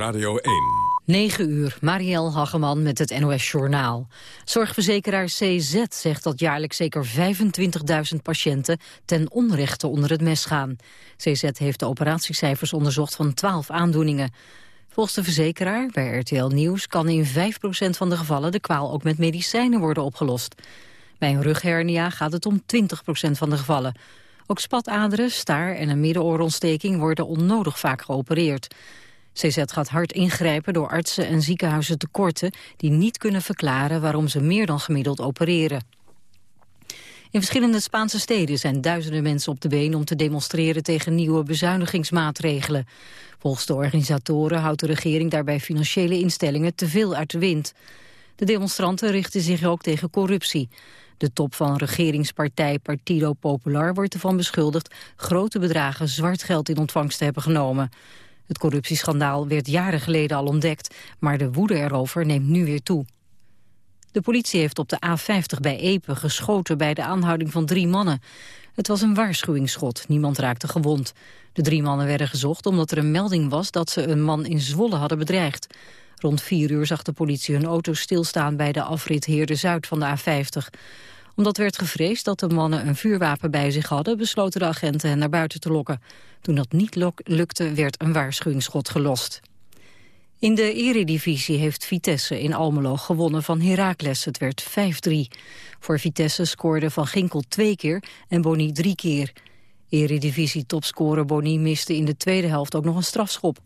Radio 1. 9 uur, Marielle Hageman met het NOS Journaal. Zorgverzekeraar CZ zegt dat jaarlijks zeker 25.000 patiënten ten onrechte onder het mes gaan. CZ heeft de operatiecijfers onderzocht van 12 aandoeningen. Volgens de verzekeraar, bij RTL Nieuws, kan in 5% van de gevallen de kwaal ook met medicijnen worden opgelost. Bij een rughernia gaat het om 20% van de gevallen. Ook spataderen, staar en een middenoorontsteking worden onnodig vaak geopereerd. CZ gaat hard ingrijpen door artsen en ziekenhuizen tekorten... die niet kunnen verklaren waarom ze meer dan gemiddeld opereren. In verschillende Spaanse steden zijn duizenden mensen op de been... om te demonstreren tegen nieuwe bezuinigingsmaatregelen. Volgens de organisatoren houdt de regering daarbij financiële instellingen te veel uit de wind. De demonstranten richten zich ook tegen corruptie. De top van regeringspartij Partido Popular wordt ervan beschuldigd... grote bedragen zwart geld in ontvangst te hebben genomen. Het corruptieschandaal werd jaren geleden al ontdekt, maar de woede erover neemt nu weer toe. De politie heeft op de A50 bij Epe geschoten bij de aanhouding van drie mannen. Het was een waarschuwingsschot, niemand raakte gewond. De drie mannen werden gezocht omdat er een melding was dat ze een man in Zwolle hadden bedreigd. Rond vier uur zag de politie hun auto stilstaan bij de afrit Heerde-Zuid van de A50 omdat werd gevreesd dat de mannen een vuurwapen bij zich hadden... besloten de agenten hen naar buiten te lokken. Toen dat niet lukte, werd een waarschuwingsschot gelost. In de eredivisie heeft Vitesse in Almelo gewonnen van Heracles. Het werd 5-3. Voor Vitesse scoorde Van Ginkel twee keer en Boni drie keer. Eredivisie-topscorer Boni miste in de tweede helft ook nog een strafschop.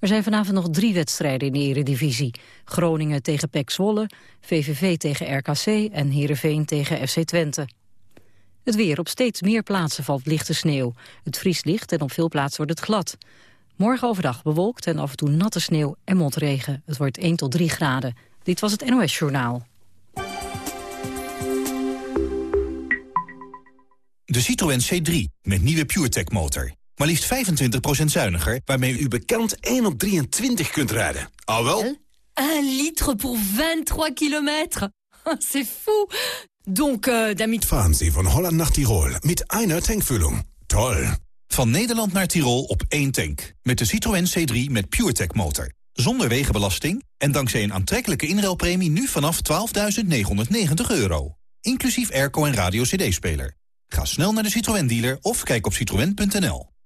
Er zijn vanavond nog drie wedstrijden in de eredivisie. Groningen tegen PEC Zwolle, VVV tegen RKC en Heerenveen tegen FC Twente. Het weer. Op steeds meer plaatsen valt lichte sneeuw. Het vriest licht en op veel plaatsen wordt het glad. Morgen overdag bewolkt en af en toe natte sneeuw en motregen. Het wordt 1 tot 3 graden. Dit was het NOS Journaal. De Citroën C3 met nieuwe PureTech motor. Maar liefst 25% zuiniger, waarmee u bekend 1 op 23 kunt rijden. Al wel? 1 liter voor 23 kilometer. C'est fou. Donc, uh, damit... Fahren Sie von Holland nach Tirol mit einer Tankfüllung. Toll. Van Nederland naar Tirol op één tank. Met de Citroën C3 met PureTech motor. Zonder wegenbelasting en dankzij een aantrekkelijke inruilpremie nu vanaf 12.990 euro. Inclusief airco en radio cd-speler. Ga snel naar de Citroën dealer of kijk op citroën.nl.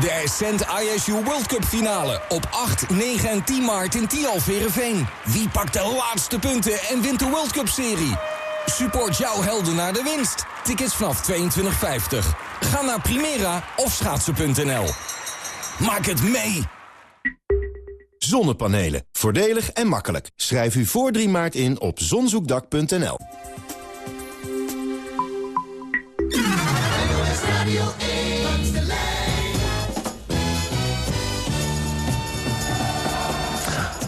De Ascent ISU World Cup finale op 8, 9 en 10 maart in Tialf Verenveen. Wie pakt de laatste punten en wint de World Cup serie? Support jouw helden naar de winst. Tickets vanaf 22,50. Ga naar Primera of schaatsen.nl. Maak het mee! Zonnepanelen. Voordelig en makkelijk. Schrijf u voor 3 maart in op zonzoekdak.nl.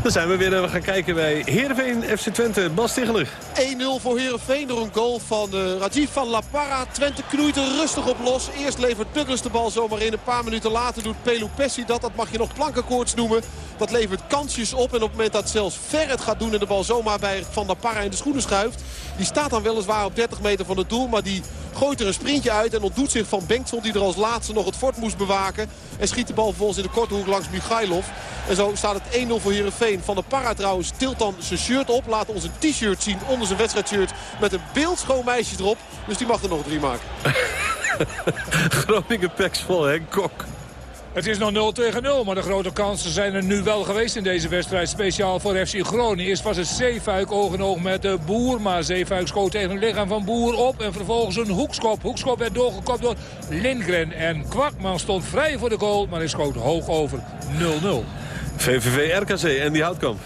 Dan zijn we weer we gaan kijken bij Heerenveen FC Twente. Bas Ticheler. 1-0 voor Heerenveen door een goal van uh, Rajiv van La Parra. Twente knoeit er rustig op los. Eerst levert Douglas de bal zomaar in. Een paar minuten later doet Pelu Pessi dat. Dat mag je nog plankenkoorts noemen. Dat levert kansjes op. En op het moment dat zelfs Ver het gaat doen en de bal zomaar bij Van La Parra in de schoenen schuift. Die staat dan weliswaar op 30 meter van het doel. Maar die gooit er een sprintje uit en ontdoet zich van Bengtson. Die er als laatste nog het fort moest bewaken. En schiet de bal vervolgens in de korte hoek langs Michailov. En zo staat het 1-0 voor Heerenveen. Van de Parra trouwens tilt dan zijn shirt op. Laat ons een t-shirt zien onder zijn wedstrijdshirt. Met een beeldschoon meisje erop. Dus die mag er nog drie maken. Groningen peks vol, hè? Kok. Het is nog 0 tegen 0, maar de grote kansen zijn er nu wel geweest in deze wedstrijd. Speciaal voor FC Groningen. Eerst was het Zeefuik oog in oog met de Boer. Maar Zeefuik schoot tegen het lichaam van Boer op. En vervolgens een hoekskop. Hoekskop werd doorgekopt door Lindgren. En Kwakman stond vrij voor de goal, maar hij schoot hoog over 0-0. VVV RKC en die houtkamp.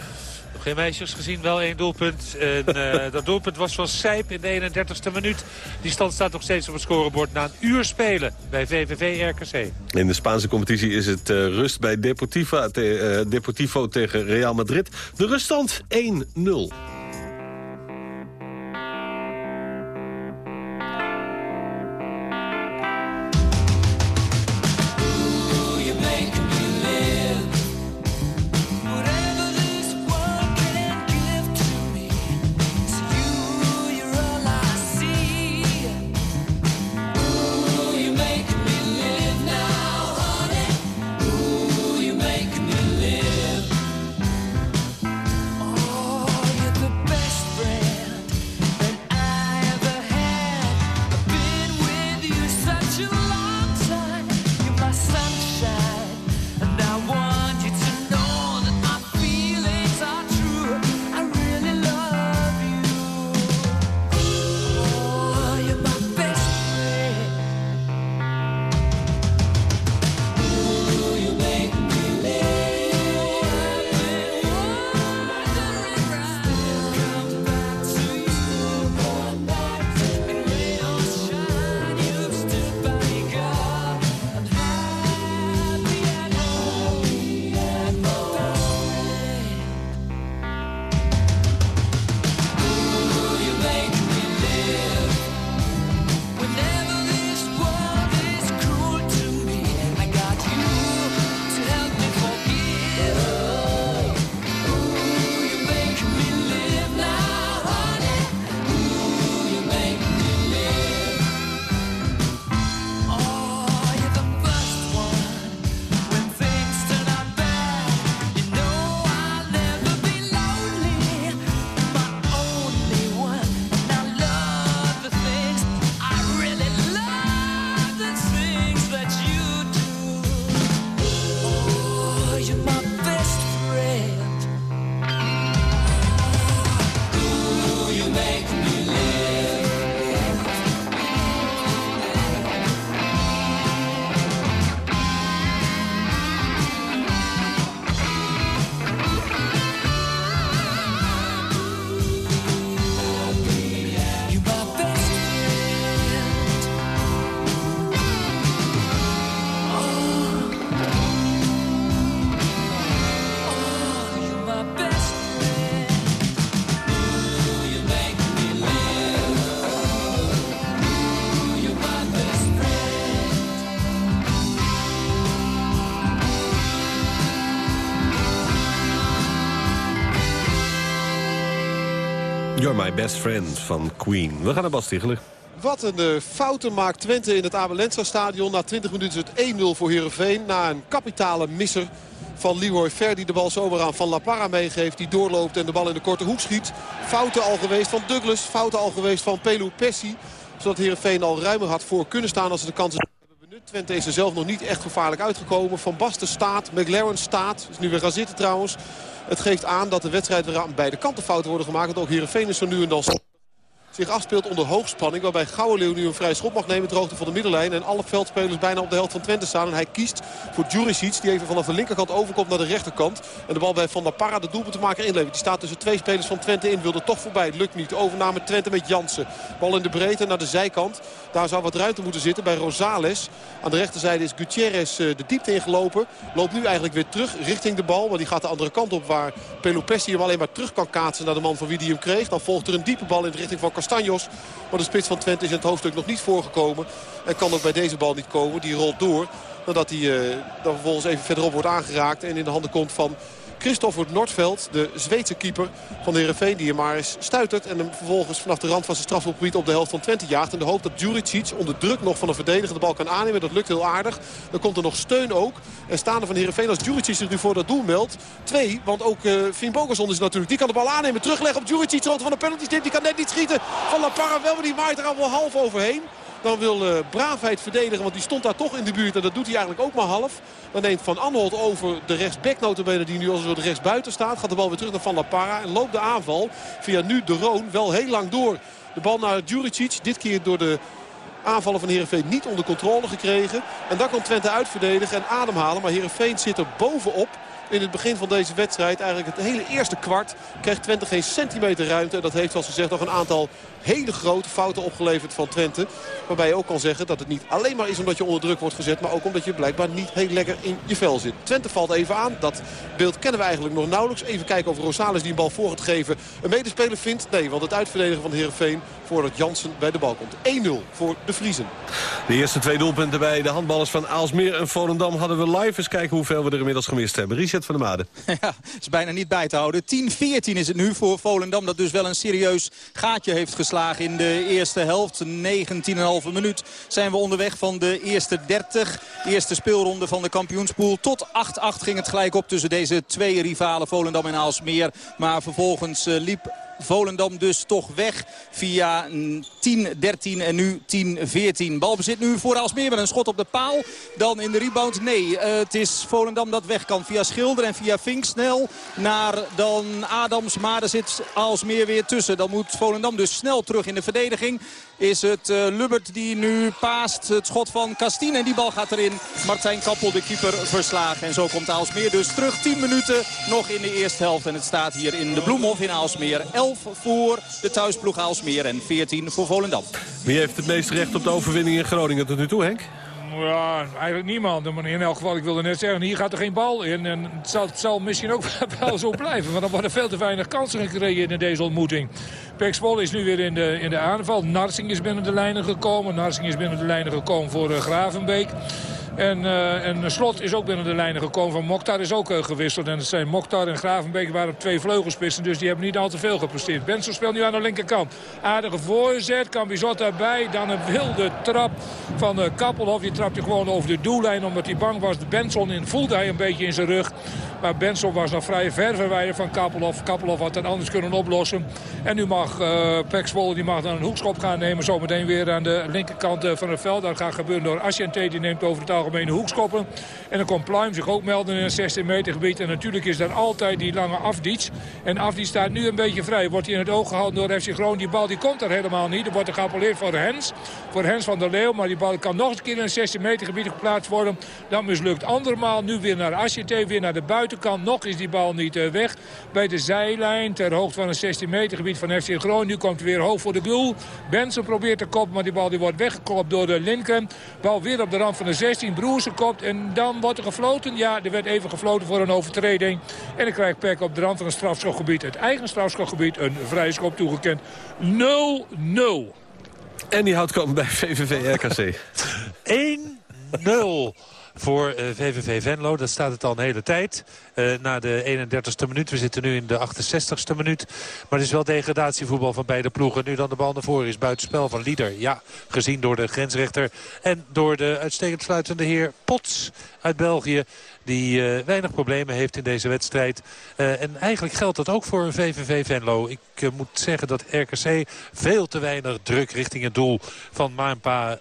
Nog geen meisjes gezien, wel één doelpunt. En, uh, dat doelpunt was van Sijp in de 31ste minuut. Die stand staat nog steeds op het scorebord na een uur spelen bij VVV RKC. In de Spaanse competitie is het uh, rust bij te, uh, Deportivo tegen Real Madrid. De ruststand 1-0. My best friend van Queen. We gaan naar Bas Tichelen. Wat een uh, fouten maakt Twente in het Abelensa stadion. Na 20 minuten is het 1-0 voor Heerenveen. Na een kapitale misser van Leroy Ver die de bal zomaar aan Van La Parra meegeeft. Die doorloopt en de bal in de korte hoek schiet. Fouten al geweest van Douglas. Fouten al geweest van Pelu Pessi. Zodat Heerenveen al ruimer had voor kunnen staan als ze de kansen hebben benut. Twente is er zelf nog niet echt gevaarlijk uitgekomen. Van Basten staat, McLaren staat. Is nu weer gaan zitten trouwens. Het geeft aan dat de wedstrijd weer aan beide kanten fouten worden gemaakt. Dat ook Heerenveen is nu en dan zich afspeelt onder hoogspanning. Waarbij Gouwenleeuw nu een vrij schop mag nemen. Droogte van de middenlijn. En alle veldspelers bijna op de helft van Twente staan. En hij kiest voor Juricic. Die even vanaf de linkerkant overkomt naar de rechterkant. En de bal bij Van der Parra de doelpunt te maken inlevert. Die staat tussen twee spelers van Twente in. Wilde toch voorbij. Lukt niet. Overname Twente met Jansen. Bal in de breedte naar de zijkant. Daar zou wat ruimte moeten zitten bij Rosales. Aan de rechterzijde is Gutierrez eh, de diepte ingelopen. Loopt nu eigenlijk weer terug richting de bal. Maar die gaat de andere kant op waar Pelopessi hem alleen maar terug kan kaatsen naar de man van wie die hem kreeg. Dan volgt er een diepe bal in de richting van Castanjos. Maar de spits van Twente is in het hoofdstuk nog niet voorgekomen. En kan ook bij deze bal niet komen. Die rolt door. Nadat hij uh, dan vervolgens even verderop wordt aangeraakt. En in de handen komt van Christopher Nordveld, de Zweedse keeper van de Heerenveen... die hem maar eens stuitert en hem vervolgens vanaf de rand van zijn strafschopgebied op de helft van Twente jaagt. En de hoop dat Juricic onder druk nog van een verdediger de bal kan aannemen. Dat lukt heel aardig. Dan komt er nog steun ook. En staande van Heerenveen als Juricic zich nu voor dat doel meldt. Twee, want ook uh, Finn Bogerson is natuurlijk. Die kan de bal aannemen, terugleggen op Juricic. Rond van de penalty stip. Die kan net niet schieten. Van La Parra wel, maar die maait er al wel half overheen. Dan wil uh, Braafheid verdedigen, want die stond daar toch in de buurt. En dat doet hij eigenlijk ook maar half. Dan neemt Van Anholt over de rechtsback notabene die nu als zo de rechtsbuiten staat. Gaat de bal weer terug naar Van La Parra. En loopt de aanval via nu de Roon wel heel lang door. De bal naar Juricic. Dit keer door de aanvallen van Heerenveen niet onder controle gekregen. En dan kan Twente uitverdedigen en ademhalen. Maar Heerenveen zit er bovenop in het begin van deze wedstrijd. Eigenlijk het hele eerste kwart krijgt Twente geen centimeter ruimte. En dat heeft zoals gezegd nog een aantal hele grote fouten opgeleverd van Twente. Waarbij je ook kan zeggen dat het niet alleen maar is omdat je onder druk wordt gezet. Maar ook omdat je blijkbaar niet heel lekker in je vel zit. Twente valt even aan. Dat beeld kennen we eigenlijk nog nauwelijks. Even kijken of Rosales die een bal voor het geven een medespeler vindt. Nee, want het uitverdedigen van Heerenveen voordat Jansen bij de bal komt. 1-0 voor de Vriezen. De eerste twee doelpunten bij de handballers van Aalsmeer en Volendam hadden we live. Eens kijken hoeveel we er inmiddels gemist hebben. Richard van der Made. Ja, is bijna niet bij te houden. 10-14 is het nu voor Volendam. Dat dus wel een serieus gaatje heeft geslagen in de eerste helft. 19,5 minuut zijn we onderweg van de eerste 30. Eerste speelronde van de kampioenspool. Tot 8-8 ging het gelijk op tussen deze twee rivalen Volendam en Aalsmeer. Maar vervolgens uh, liep Volendam dus toch weg via 10-13 en nu 10-14. Balbezit nu voor Aalsmeer met een schot op de paal. Dan in de rebound. Nee, uh, het is Volendam dat weg kan via Schilder en via Vink snel naar dan Adams. Maar er zit Aalsmeer weer tussen. Dan moet Volendam dus snel terug in de verdediging. Is het uh, Lubbert die nu paast het schot van Castine. En die bal gaat erin. Martijn Kappel, de keeper, verslagen. En zo komt Aalsmeer dus terug. 10 minuten nog in de eerste helft. En het staat hier in de Bloemhof in Aalsmeer. 11 voor de thuisploeg Aalsmeer en 14 voor Volendam. Wie heeft het meeste recht op de overwinning in Groningen tot nu toe, Henk? Ja, eigenlijk niemand. In elk geval, ik wilde net zeggen, hier gaat er geen bal in. En het zal, misschien ook wel zo blijven. Want dan worden veel te weinig kansen gecreëerd in deze ontmoeting. Pek is nu weer in de, in de aanval. Narsing is binnen de lijnen gekomen. Narsing is binnen de lijnen gekomen voor uh, Gravenbeek. En, uh, en Slot is ook binnen de lijnen gekomen. Van Mokhtar is ook uh, gewisseld. En het zijn Mokhtar en Gravenbeek waren twee vleugelspissen. Dus die hebben niet al te veel gepresteerd. Benson speelt nu aan de linkerkant. Aardige voorzet. Cambizot daarbij. Dan een wilde trap van uh, Kappelhof. Die trapte gewoon over de doellijn. Omdat hij bang was. Benson voelde hij een beetje in zijn rug. Maar Benson was nog vrij ver verwijderd van Kappelhof. Kappelhof had het anders kunnen oplossen. En nu mag uh, Pek die mag dan een hoekschop gaan nemen. Zometeen weer aan de linkerkant van het veld. Dat gaat gebeuren door Asciente. Die neemt over het algemene hoekskoppen. En dan komt Pluim zich ook melden in het 16 meter gebied. En natuurlijk is daar altijd die lange Afdic. En Afdic staat nu een beetje vrij. Wordt hij in het oog gehouden door FC Groningen. Die bal die komt er helemaal niet. Er wordt er geappelleerd voor Hens. Voor Hens van der Leeuw. Maar die bal kan nog een keer in het 16 meter gebied geplaatst worden. Dat mislukt andermaal. Nu weer naar Asciente. Weer naar de buitenkant. Nog is die bal niet uh, weg. Bij de zijlijn. Ter hoogte van het 16 meter gebied van FC Groningen. Nu komt hij weer hoog voor de doel. Benson probeert te koppen. Maar die bal die wordt weggekopt door de linker. Bal weer op de rand van de 16. Broersen kopt. En dan wordt er gefloten. Ja, er werd even gefloten voor een overtreding. En dan krijgt Peck op de rand van het strafschopgebied. Het eigen strafschopgebied. Een vrije schop toegekend. 0-0. En die houdt komen bij VVV RKC. 1-0. Voor VVV Venlo. Dat staat het al een hele tijd. na de 31ste minuut. We zitten nu in de 68ste minuut. Maar het is wel degradatievoetbal van beide ploegen. Nu dan de bal naar voren is. Buitenspel van Lieder. Ja, gezien door de grensrechter. En door de uitstekend sluitende heer Pots uit België die uh, weinig problemen heeft in deze wedstrijd. Uh, en eigenlijk geldt dat ook voor VVV Venlo. Ik uh, moet zeggen dat RKC veel te weinig druk richting het doel van Maanpa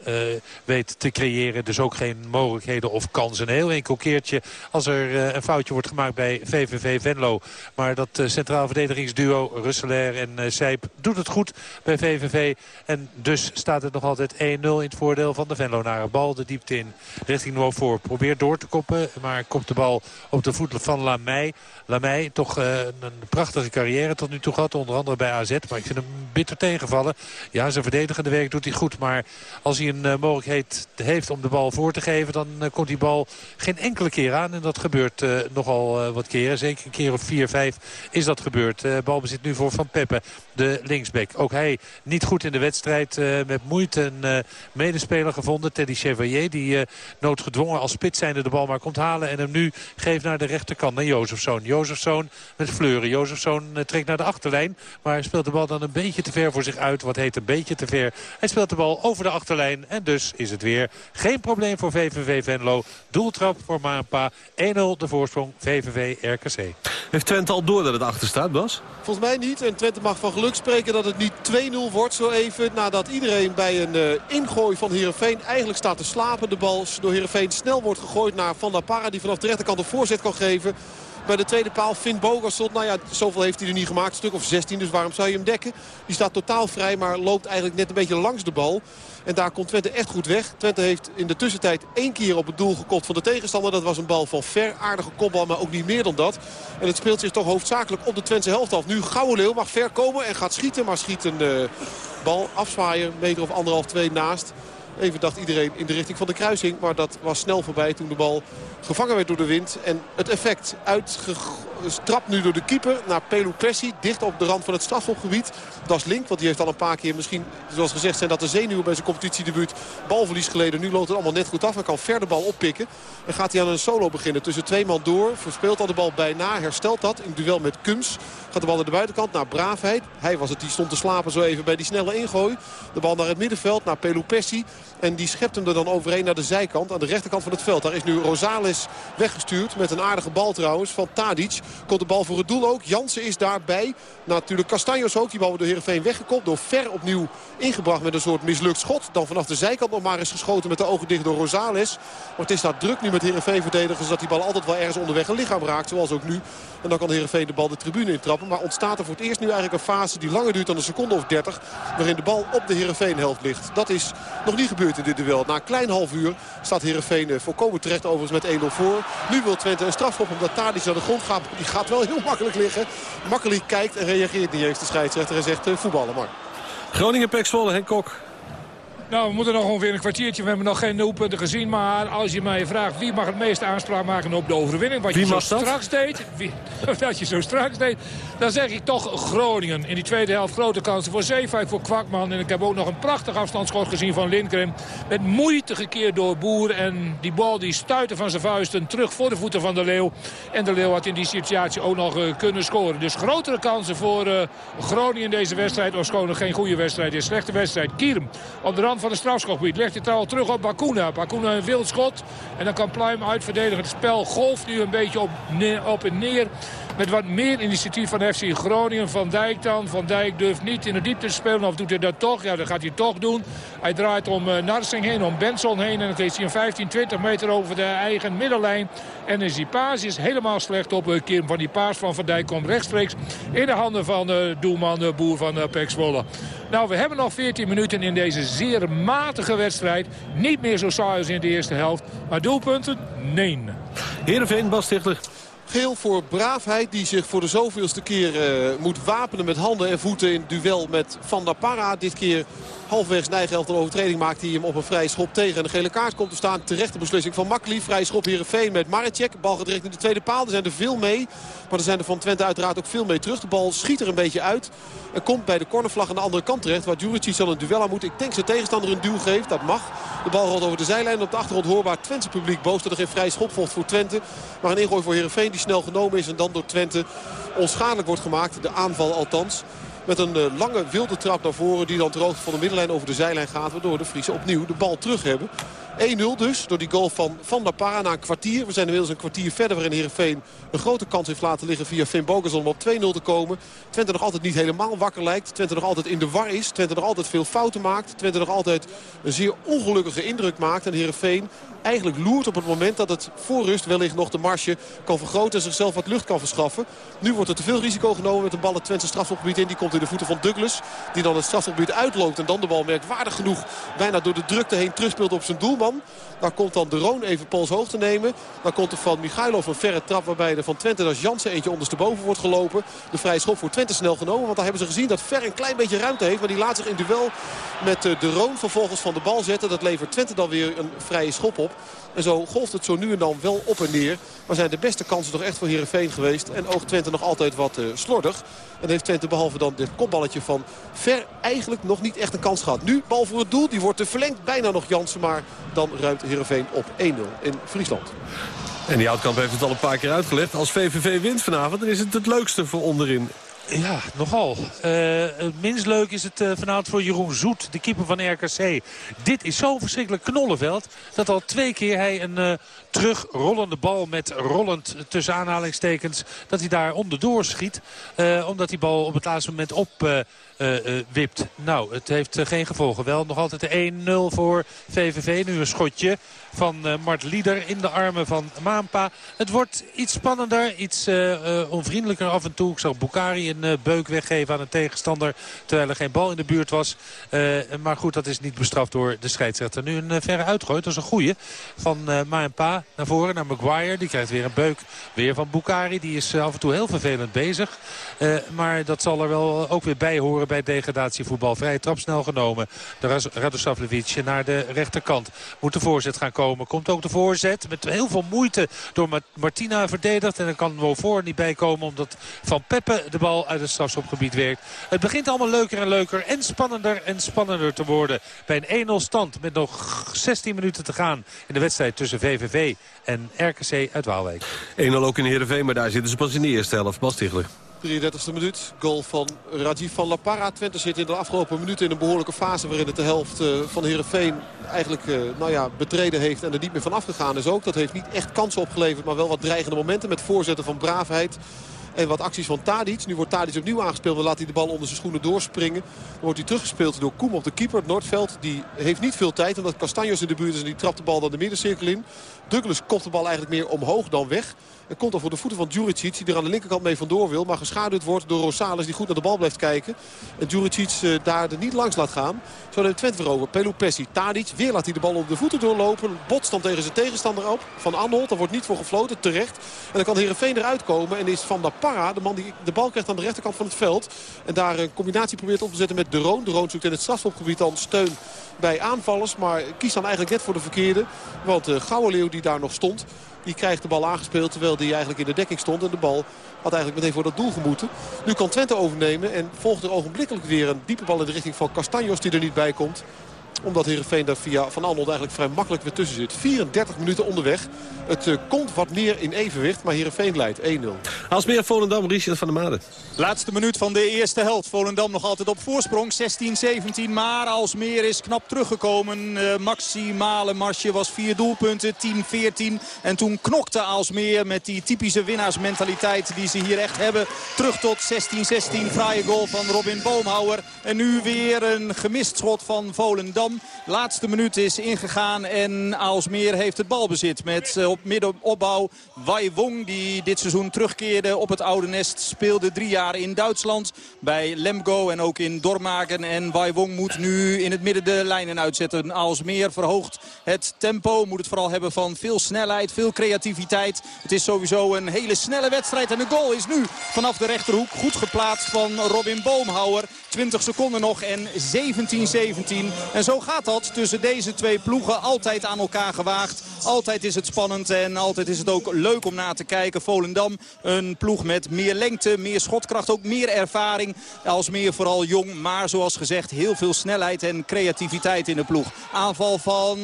weet te creëren. Dus ook geen mogelijkheden of kansen. Een heel enkel keertje als er een foutje wordt gemaakt bij VVV Venlo. Maar dat centraal verdedigingsduo Russelair en Sijp doet het goed bij VVV. En dus staat het nog altijd 1-0 in het voordeel van de Venlonaren. Bal de diepte in richting voor. Probeert door te koppen, maar komt de bal op de voeten van Lamey. Lamey toch uh, een prachtige carrière tot nu toe gehad. Onder andere bij AZ. Maar ik vind hem bitter tegenvallen. Ja, zijn verdedigende werk doet hij goed. Maar als hij een uh, mogelijkheid heeft om de bal voor te geven... dan uh, komt die bal geen enkele keer aan. En dat gebeurt nogal wat keren. Zeker een keer of vier, vijf is dat gebeurd. balbezit nu voor Van Peppe, de linksback. Ook hij niet goed in de wedstrijd. met moeite een medespeler gevonden. Teddy Chevalier. Die noodgedwongen als spits zijnde de bal maar komt halen. En hem nu geeft naar de rechterkant, naar Jozefzoon. Jozefzoon met Fleuren. Jozefzoon eh, trekt naar de achterlijn. Maar hij speelt de bal dan een beetje te ver voor zich uit. Wat heet een beetje te ver. Hij speelt de bal over de achterlijn. En dus is het weer geen probleem voor VVV Venlo. Doeltrap voor Maanpa. 1-0 de voorsprong VVV RKC. Heeft Twente al door dat het achter staat, Bas? Volgens mij niet. En Twente mag van geluk spreken dat het niet 2-0 wordt zo even. Nadat iedereen bij een uh, ingooi van Heerenveen eigenlijk staat te slapen. De bal door Heerenveen snel wordt gegooid naar Van der Parra. Die vanaf de rechterkant een voorzet kan geven. Bij de tweede paal Finn Bogassot. Nou ja, zoveel heeft hij er niet gemaakt. Een stuk of 16, dus waarom zou je hem dekken? Die staat totaal vrij, maar loopt eigenlijk net een beetje langs de bal. En daar komt Twente echt goed weg. Twente heeft in de tussentijd één keer op het doel gekopt van de tegenstander. Dat was een bal van ver. Aardige kopbal, maar ook niet meer dan dat. En het speelt zich toch hoofdzakelijk op de Twentse helft af. Nu Leeuw mag ver komen en gaat schieten. Maar schiet een uh, bal afzwaaien. Meter of anderhalf, twee naast. Even dacht iedereen in de richting van de kruising. Maar dat was snel voorbij toen de bal gevangen werd door de wind. En het effect uitgestrapt nu door de keeper naar Pelu Pessi. Dicht op de rand van het strafschopgebied. Dat is Link, want die heeft al een paar keer misschien, zoals gezegd, zijn dat de zenuwen bij zijn competitiedebuut. Balverlies geleden. Nu loopt het allemaal net goed af. Hij kan ver de bal oppikken. En gaat hij aan een solo beginnen tussen twee man door. Verspeelt al de bal bijna. Herstelt dat in duel met Kums. Gaat de bal naar de buitenkant, naar Braafheid. Hij was het die stond te slapen zo even bij die snelle ingooi. De bal naar het middenveld, naar Pelu. En die schept hem er dan overheen naar de zijkant. Aan de rechterkant van het veld. Daar is nu Rosales weggestuurd. Met een aardige bal trouwens van Tadic. Komt de bal voor het doel ook. Jansen is daarbij. Natuurlijk Castanjos ook. Die bal wordt door Heerenveen weggekopt. Door Ver opnieuw ingebracht met een soort mislukt schot. Dan vanaf de zijkant nog maar eens geschoten met de ogen dicht door Rosales. Maar het is daar druk nu met Heerenveen verdedigers. Dat die bal altijd wel ergens onderweg een lichaam raakt. Zoals ook nu. En dan kan Heerenveen de bal de tribune intrappen. Maar ontstaat er voor het eerst nu eigenlijk een fase die langer duurt dan een seconde of 30. Waarin de bal op de Heerenveen helft ligt. Dat is nog niet gebeurd in dit duel. Na een klein half uur staat Heerenveen eh, volkomen terecht overigens met 1-0 voor. Nu wil Twente een strafschop omdat Tadic aan de grond gaat. Die gaat wel heel makkelijk liggen. Makkelijk kijkt en reageert niet eens de scheidsrechter en zegt uh, voetballen maar. Groningen, Pek Zwolle, Henk Kok. Nou, we moeten nog ongeveer een kwartiertje. We hebben nog geen nulpunten gezien. Maar als je mij vraagt wie mag het meeste aanspraak maken op de overwinning. Wat wie je zo straks deed. Wie, dat je zo straks deed. Dan zeg ik toch Groningen. In die tweede helft grote kansen voor Zeefuik, voor Kwakman. En ik heb ook nog een prachtig afstandsschot gezien van Lindgren. Met moeite gekeerd door Boer. En die bal die stuitte van zijn vuisten terug voor de voeten van de Leeuw. En de Leeuw had in die situatie ook nog uh, kunnen scoren. Dus grotere kansen voor uh, Groningen in deze wedstrijd. Of gewoon geen goede wedstrijd. Een slechte wedstrijd. Kierm op de rand van de strafschopgebied. Legt het al terug op Bakuna. Bakuna een wild schot. En dan kan Pluim uitverdedigen. Het spel golft nu een beetje op, op en neer. Met wat meer initiatief van FC Groningen. Van Dijk dan. Van Dijk durft niet in de diepte te spelen. Of doet hij dat toch? Ja, dat gaat hij toch doen. Hij draait om uh, Narsing heen, om Benson heen. En dan geeft hij een 15, 20 meter over de eigen middenlijn. En is die paas is helemaal slecht op. Uh, Kim van die paas van Van Dijk komt rechtstreeks in de handen van uh, doelman Boer van Pek Zwolle. Nou, we hebben nog 14 minuten in deze zeer matige wedstrijd. Niet meer zo saai als in de eerste helft. Maar doelpunten? Nee. Heerenveen, Bas Stichler. Geel voor braafheid die zich voor de zoveelste keer uh, moet wapenen met handen en voeten in duel met Van der Parra. Dit keer Halfwegs Nijgeldt een overtreding maakt hij hem op een vrije schop tegen. En de gele kaart komt te staan. Terechte beslissing van Makkeli. Vrije schop Heerenveen met Maricek. Bal gaat in de tweede paal. Er zijn er veel mee. Maar er zijn er van Twente uiteraard ook veel mee terug. De bal schiet er een beetje uit. En komt bij de cornervlag aan de andere kant terecht. Waar Juricic dan een duel aan moet. Ik denk zijn tegenstander een duw geeft. Dat mag. De bal rolt over de zijlijn. Op de achtergrond hoorbaar Twente publiek boos dat er geen vrije schop volgt voor Twente. Maar een ingooi voor Heerenveen die snel genomen is. En dan door Twente onschadelijk wordt gemaakt. De aanval althans. Met een uh, lange wilde trap naar voren die dan hoogte van de middenlijn over de zijlijn gaat. Waardoor de Friese opnieuw de bal terug hebben. 1-0 dus door die goal van Van der Para na een kwartier. We zijn inmiddels een kwartier verder waarin Heerenveen een grote kans heeft laten liggen via Finn Bogason om op 2-0 te komen. Twente nog altijd niet helemaal wakker lijkt. Twente nog altijd in de war is. Twente nog altijd veel fouten maakt. Twente nog altijd een zeer ongelukkige indruk maakt. En Heerenveen eigenlijk loert op het moment dat het voor rust wellicht nog de marge kan vergroten en zichzelf wat lucht kan verschaffen. Nu wordt er te veel risico genomen met een bal het Twente strafschopgebied in. Die komt in de voeten van Douglas. Die dan het strafschopgebied uitloopt en dan de bal merkwaardig genoeg bijna door de drukte heen terugspeelt op zijn doelman. Daar komt dan de Roon even pols hoog te nemen. Dan komt er van Michailov een verre trap waarbij er van Twente als Jansen eentje ondersteboven wordt gelopen. De vrije schop voor Twente snel genomen. Want daar hebben ze gezien dat Ver een klein beetje ruimte heeft. Maar die laat zich in duel met eh, de Roon vervolgens van de bal zetten. Dat levert Twente dan weer een vrije schop op. En zo golft het zo nu en dan wel op en neer. Maar zijn de beste kansen toch echt voor Heerenveen geweest. En oogt Twente nog altijd wat uh, slordig. En heeft Twente behalve dan dit kopballetje van Ver eigenlijk nog niet echt een kans gehad. Nu bal voor het doel. Die wordt te verlengd. Bijna nog Jansen. Maar dan ruimt Heerenveen op 1-0 in Friesland. En die Houtkamp heeft het al een paar keer uitgelegd. Als VVV wint vanavond, dan is het het leukste voor onderin. Ja, nogal. Het minst leuk is het uh, vanavond voor Jeroen Zoet, de keeper van RKC. Dit is zo'n verschrikkelijk knollenveld... dat al twee keer hij een uh, terugrollende bal met rollend tussen aanhalingstekens... dat hij daar onderdoor schiet. omdat die bal op het laatste moment op wipt. Nou, het heeft uh, geen gevolgen. Wel nog altijd 1-0 voor VVV. Nu een schotje van Mart Lieder in de armen van Maampa. Het wordt iets spannender, iets onvriendelijker af en toe. Ik zag Bukari een beuk weggeven aan een tegenstander... terwijl er geen bal in de buurt was. maar goed, dat is niet bestraft door de scheidsrechter. Nu een verre uitgooit, dat is een goeie. Van Maampa naar voren, naar Maguire. Die krijgt weer een beuk. Weer van Bukari. Die is af en toe heel vervelend bezig. Maar dat zal er wel ook weer bij horen bij degradatievoetbal. Vrije trap snel genomen. Radosavljevic naar de rechterkant. Moet de voorzet gaan komen. Komt ook de voorzet. Met heel veel moeite door Martina verdedigd. En dan kan Wofor niet bij komen omdat Van Peppe de bal uit het strafschopgebied werkt. Het begint allemaal leuker en leuker en spannender en spannender te worden. Bij een 1-0 stand met nog 16 minuten te gaan in de wedstrijd tussen VVV en RKC uit Waalwijk. 1-0 ook in Heerenveen, maar daar zitten ze pas in de eerste helft. Bas Tichler. 33e minuut. Goal van Rajiv van La Parra. Twente zit in de afgelopen minuten in een behoorlijke fase... waarin het de helft uh, van Heerenveen eigenlijk uh, nou ja, betreden heeft... en er niet meer van afgegaan is ook. Dat heeft niet echt kansen opgeleverd, maar wel wat dreigende momenten... met voorzetten van braafheid. En wat acties van Tadic. Nu wordt Tadic opnieuw aangespeeld. Dan laat hij de bal onder zijn schoenen doorspringen. Dan wordt hij teruggespeeld door Koem op de keeper. Noordveld die heeft niet veel tijd. Omdat Castanjos in de buurt is en die trapt de bal dan de middencirkel in. Douglas kopt de bal eigenlijk meer omhoog dan weg. En komt dan voor de voeten van Djuricic die er aan de linkerkant mee vandoor wil. Maar geschaduwd wordt door Rosales die goed naar de bal blijft kijken. En Djuricic uh, daar er niet langs laat gaan. Zo neemt Twente weer over. Pelupessi, Tadic. Weer laat hij de bal op de voeten doorlopen. Botst dan tegen zijn tegenstander op. Van Anholt. Daar wordt niet voor gefloten. Terecht. En dan kan Heerenveen eruit komen. En is Van der Parra de man die de bal krijgt aan de rechterkant van het veld. En daar een combinatie probeert op te zetten met De Roon. De zoekt in het strafschopgebied dan steun bij aanvallers. Maar kiest dan eigenlijk net voor de verkeerde. Want uh, Gouwenleeuw die daar nog stond. Die krijgt de bal aangespeeld terwijl die eigenlijk in de dekking stond. En de bal had eigenlijk meteen voor dat doel gemoeten. Nu kan Twente overnemen en volgt er ogenblikkelijk weer een diepe bal in de richting van Castanjos die er niet bij komt omdat Heerenveen daar via Van Arnold eigenlijk vrij makkelijk weer tussen zit. 34 minuten onderweg. Het uh, komt wat meer in evenwicht, maar Heerenveen leidt 1-0. Alsmeer Volendam, Richard van der Made. Laatste minuut van de eerste helft. Volendam nog altijd op voorsprong. 16-17, maar Alsmeer is knap teruggekomen. Uh, maximale marsje was vier doelpunten, 10-14. En toen knokte Alsmeer met die typische winnaarsmentaliteit die ze hier echt hebben. Terug tot 16-16, fraaie goal van Robin Boomhouwer. En nu weer een gemist schot van Volendam Laatste minuut is ingegaan en Aalsmeer heeft het balbezit. Met uh, op middenopbouw Wai Wong die dit seizoen terugkeerde op het oude nest. Speelde drie jaar in Duitsland bij Lemgo en ook in Dormagen. En Wai Wong moet nu in het midden de lijnen uitzetten. Aalsmeer verhoogt het tempo. Moet het vooral hebben van veel snelheid, veel creativiteit. Het is sowieso een hele snelle wedstrijd. En de goal is nu vanaf de rechterhoek goed geplaatst van Robin Boomhouwer. 20 seconden nog en 17-17. En zo gaat dat tussen deze twee ploegen. Altijd aan elkaar gewaagd. Altijd is het spannend en altijd is het ook leuk om na te kijken. Volendam, een ploeg met meer lengte, meer schotkracht, ook meer ervaring. Als meer vooral jong, maar zoals gezegd heel veel snelheid en creativiteit in de ploeg. Aanval van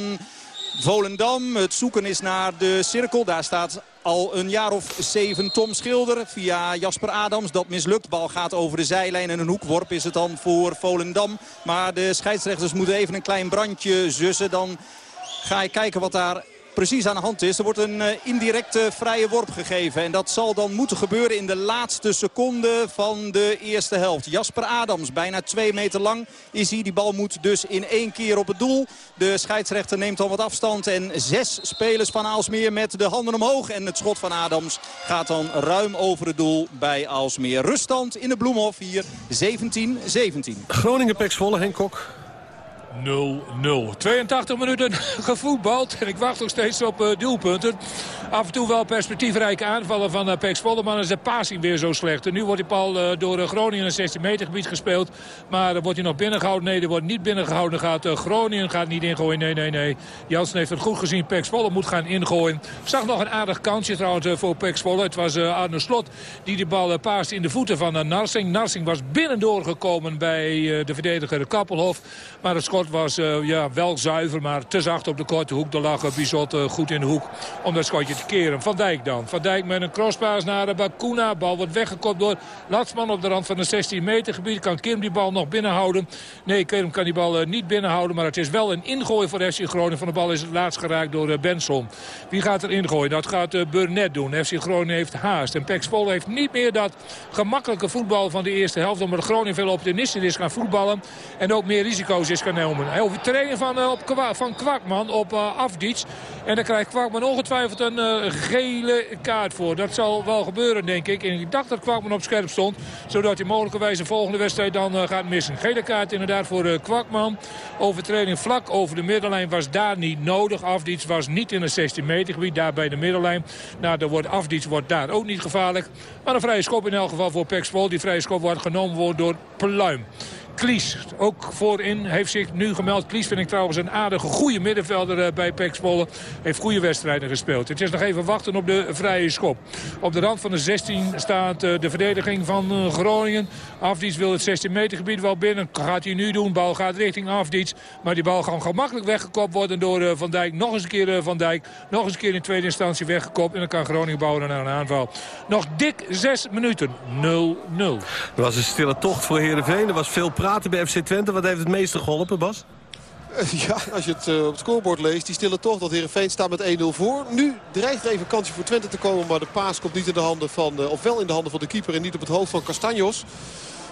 Volendam. Het zoeken is naar de cirkel. Daar staat al een jaar of zeven Tom Schilder via Jasper Adams. Dat mislukt. Bal gaat over de zijlijn en een hoekworp is het dan voor Volendam. Maar de scheidsrechters moeten even een klein brandje zussen. Dan ga ik kijken wat daar precies aan de hand is. Er wordt een uh, indirecte vrije worp gegeven. En dat zal dan moeten gebeuren in de laatste seconde van de eerste helft. Jasper Adams, bijna twee meter lang is hij. Die bal moet dus in één keer op het doel. De scheidsrechter neemt dan wat afstand. En zes spelers van Aalsmeer met de handen omhoog. En het schot van Adams gaat dan ruim over het doel bij Aalsmeer. Ruststand in de Bloemhof hier 17-17. Groningen-Pek Zwolle, Henk Kok. 0-0. 82 minuten gevoetbald. En ik wacht nog steeds op uh, doelpunten. Af en toe wel perspectiefrijke aanvallen van uh, Pek Zwolle. Maar is de passing weer zo slecht. En nu wordt die bal uh, door Groningen in een 16 meter gebied gespeeld. Maar dan wordt hij nog binnengehouden. Nee, er wordt niet binnengehouden. Gaat Groningen gaat niet ingooien. Nee, nee, nee. Jansen heeft het goed gezien. Pek Zwolle moet gaan ingooien. Zag nog een aardig kansje trouwens voor Pek Zwolle. Het was Arne Slot die de bal paast in de voeten van Narsing. Narsing was binnendoor gekomen bij de verdediger Kappelhof. Maar het schot was uh, ja, wel zuiver, maar te zacht op de korte hoek. De lag Bizot uh, goed in de hoek om dat schotje te keren. Van Dijk dan. Van Dijk met een crosspaas naar Bakuna. Bal wordt weggekopt door Latsman op de rand van de 16 meter gebied. Kan Kim die bal nog binnenhouden? Nee, Kim kan die bal niet binnenhouden. Maar het is wel een ingooi voor FC Groningen. Van de bal is het laatst geraakt door Benson. Wie gaat er ingooien? Dat gaat Burnett doen. FC Groningen heeft haast. En Pek Zwolle heeft niet meer dat gemakkelijke voetbal van de eerste helft. Omdat Groningen veel optimistisch is gaan voetballen. En ook meer risico's is gaan nemen. Hij overtreding van, uh, op van Kwakman op uh. En daar krijgt Kwakman ongetwijfeld een uh, gele kaart voor. Dat zal wel gebeuren, denk ik. En ik dacht dat Kwakman op scherp stond. Zodat hij mogelijkerwijs de volgende wedstrijd dan gaat missen. Gele kaart inderdaad voor Kwakman. Overtreding vlak over de middenlijn was daar niet nodig. Afdic was niet in het 16 meter gebied. Daar bij de middenlijn. Nou, dan wordt Afdic wordt daar ook niet gevaarlijk. Maar een vrije schop in elk geval voor Pek Die vrije schop wordt genomen door Pluim. Klies, ook voorin, heeft zich nu gemeld. Klies vind ik trouwens een aardige, goede middenvelder eh, bij Pek Zwolle. Heeft goede wedstrijden gespeeld. Het is nog even wachten op de vrije schop. Op de rand van de 16 staat eh, de verdediging van eh, Groningen. Afdiets wil het 16 meter gebied wel binnen. Gaat hij nu doen. Bal gaat richting Afdiets. Maar die bal kan gemakkelijk weggekopt worden door Van Dijk. Nog eens een keer Van Dijk. Nog eens een keer in tweede instantie weggekopt. En dan kan Groningen bouwen naar een aanval. Nog dik 6 minuten. 0-0. Er was een stille tocht voor Heerenveen. Er was veel praten bij FC Twente. Wat heeft het meeste geholpen, Bas? Ja, als je het uh, op het scorebord leest, die stille toch dat Heerenveen staat met 1-0 voor. Nu dreigt er even kansje voor Twente te komen, maar de paas komt niet in de handen van, uh, in de handen van de keeper en niet op het hoofd van Castanjos.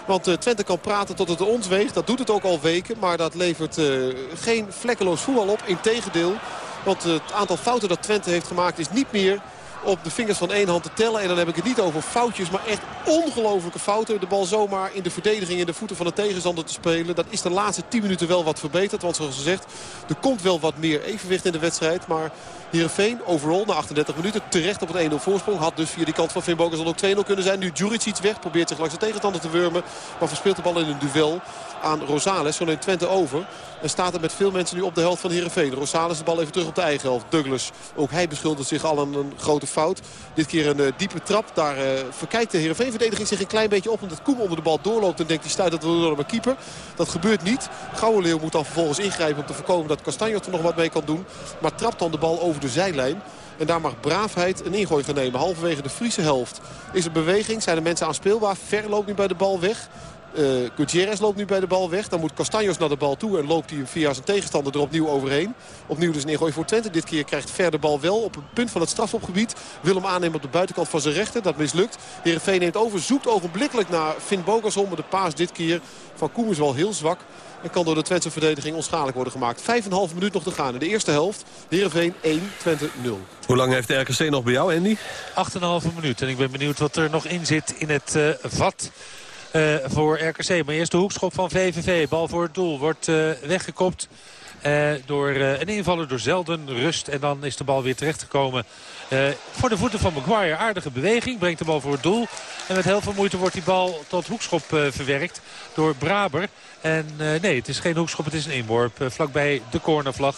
Want Twente kan praten tot het ons weegt. Dat doet het ook al weken. Maar dat levert geen vlekkeloos voetbal op. Integendeel. Want het aantal fouten dat Twente heeft gemaakt is niet meer op de vingers van één hand te tellen. En dan heb ik het niet over foutjes, maar echt ongelofelijke fouten. De bal zomaar in de verdediging in de voeten van de tegenstander te spelen. Dat is de laatste 10 minuten wel wat verbeterd. Want zoals gezegd, er komt wel wat meer evenwicht in de wedstrijd. Maar Heerenveen overal na 38 minuten terecht op het 1-0 voorsprong. Had dus via die kant van Finn Bogason ook 2-0 kunnen zijn. Nu Djuric iets weg, probeert zich langs de tegenstander te wurmen. Maar verspeelt de bal in een duel aan Rosales. Zo Twente over. En staat er met veel mensen nu op de helft van Heerenveen. Rosales de bal even terug op de eigen helft. Douglas, ook hij beschuldigt zich al een grote fout. Dit keer een uh, diepe trap. Daar uh, verkijkt de Heerenveen-verdediging zich een klein beetje op. Omdat Koem onder de bal doorloopt en denkt die stuit dat wel door mijn keeper. Dat gebeurt niet. Leeuw moet dan vervolgens ingrijpen om te voorkomen dat Castanjos er nog wat mee kan doen. Maar trapt dan de bal over de zijlijn. En daar mag Braafheid een ingooi gaan nemen. Halverwege de Friese helft is er beweging. Zijn de mensen aanspeelbaar. Ver loopt nu bij de bal weg. Uh, Gutierrez loopt nu bij de bal weg. Dan moet Castanjos naar de bal toe. En loopt hij via zijn tegenstander er opnieuw overheen. Opnieuw dus een ingooi voor Twente. Dit keer krijgt Ver de bal wel op het punt van het strafopgebied. Wil hem aannemen op de buitenkant van zijn rechter. Dat mislukt. Heerenveen neemt over. Zoekt ogenblikkelijk naar Finn Bogason. Maar de paas dit keer van Koem is wel heel zwak. En kan door de Twentse verdediging onschadelijk worden gemaakt. Vijf en een half minuut nog te gaan in de eerste helft. Heerenveen 1, Twente 0. Hoe lang heeft de RKC nog bij jou, Andy? 8,5 minuut. En ik ben benieuwd wat er nog in zit in het uh, vat voor RKC. Maar eerst de hoekschop van VVV. Bal voor het doel. Wordt uh, weggekopt. Uh, door een invaller door Zelden, rust. En dan is de bal weer terechtgekomen uh, voor de voeten van Maguire. Aardige beweging, brengt de bal voor het doel. En met heel veel moeite wordt die bal tot hoekschop verwerkt door Braber. En nee, het is geen hoekschop, het is een inworp. vlakbij de cornervlag.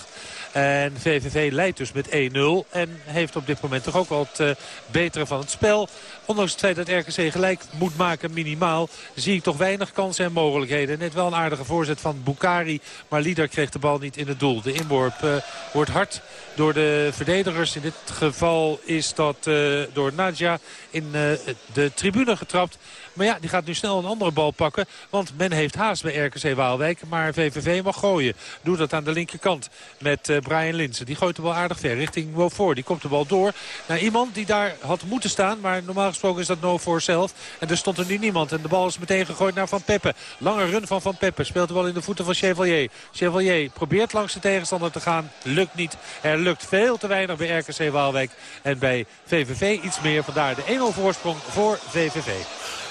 En VVV leidt dus met 1-0. En heeft op dit moment toch ook wel het uh, betere van het spel. Ondanks het feit dat RKC gelijk moet maken minimaal... zie ik toch weinig kansen en mogelijkheden. Net wel een aardige voorzet van Bukari. Maar Lieder kreeg de bal niet in het doel. De inworp uh, wordt hard door de verdedigers. In dit geval is dat uh, door Nadja in de tribune getrapt. Maar ja, die gaat nu snel een andere bal pakken. Want men heeft haast bij RKC Waalwijk. Maar VVV mag gooien. Doet dat aan de linkerkant met uh, Brian Linsen. Die gooit de bal aardig ver richting Wofor. Die komt de bal door naar iemand die daar had moeten staan. Maar normaal gesproken is dat No voor zelf. En er stond er nu niemand. En de bal is meteen gegooid naar Van Peppe. Lange run van Van Peppe. Speelt de bal in de voeten van Chevalier. Chevalier probeert langs de tegenstander te gaan. Lukt niet. Er lukt veel te weinig bij RKC Waalwijk. En bij VVV iets meer. Vandaar de 1-0 voorsprong voor VVV.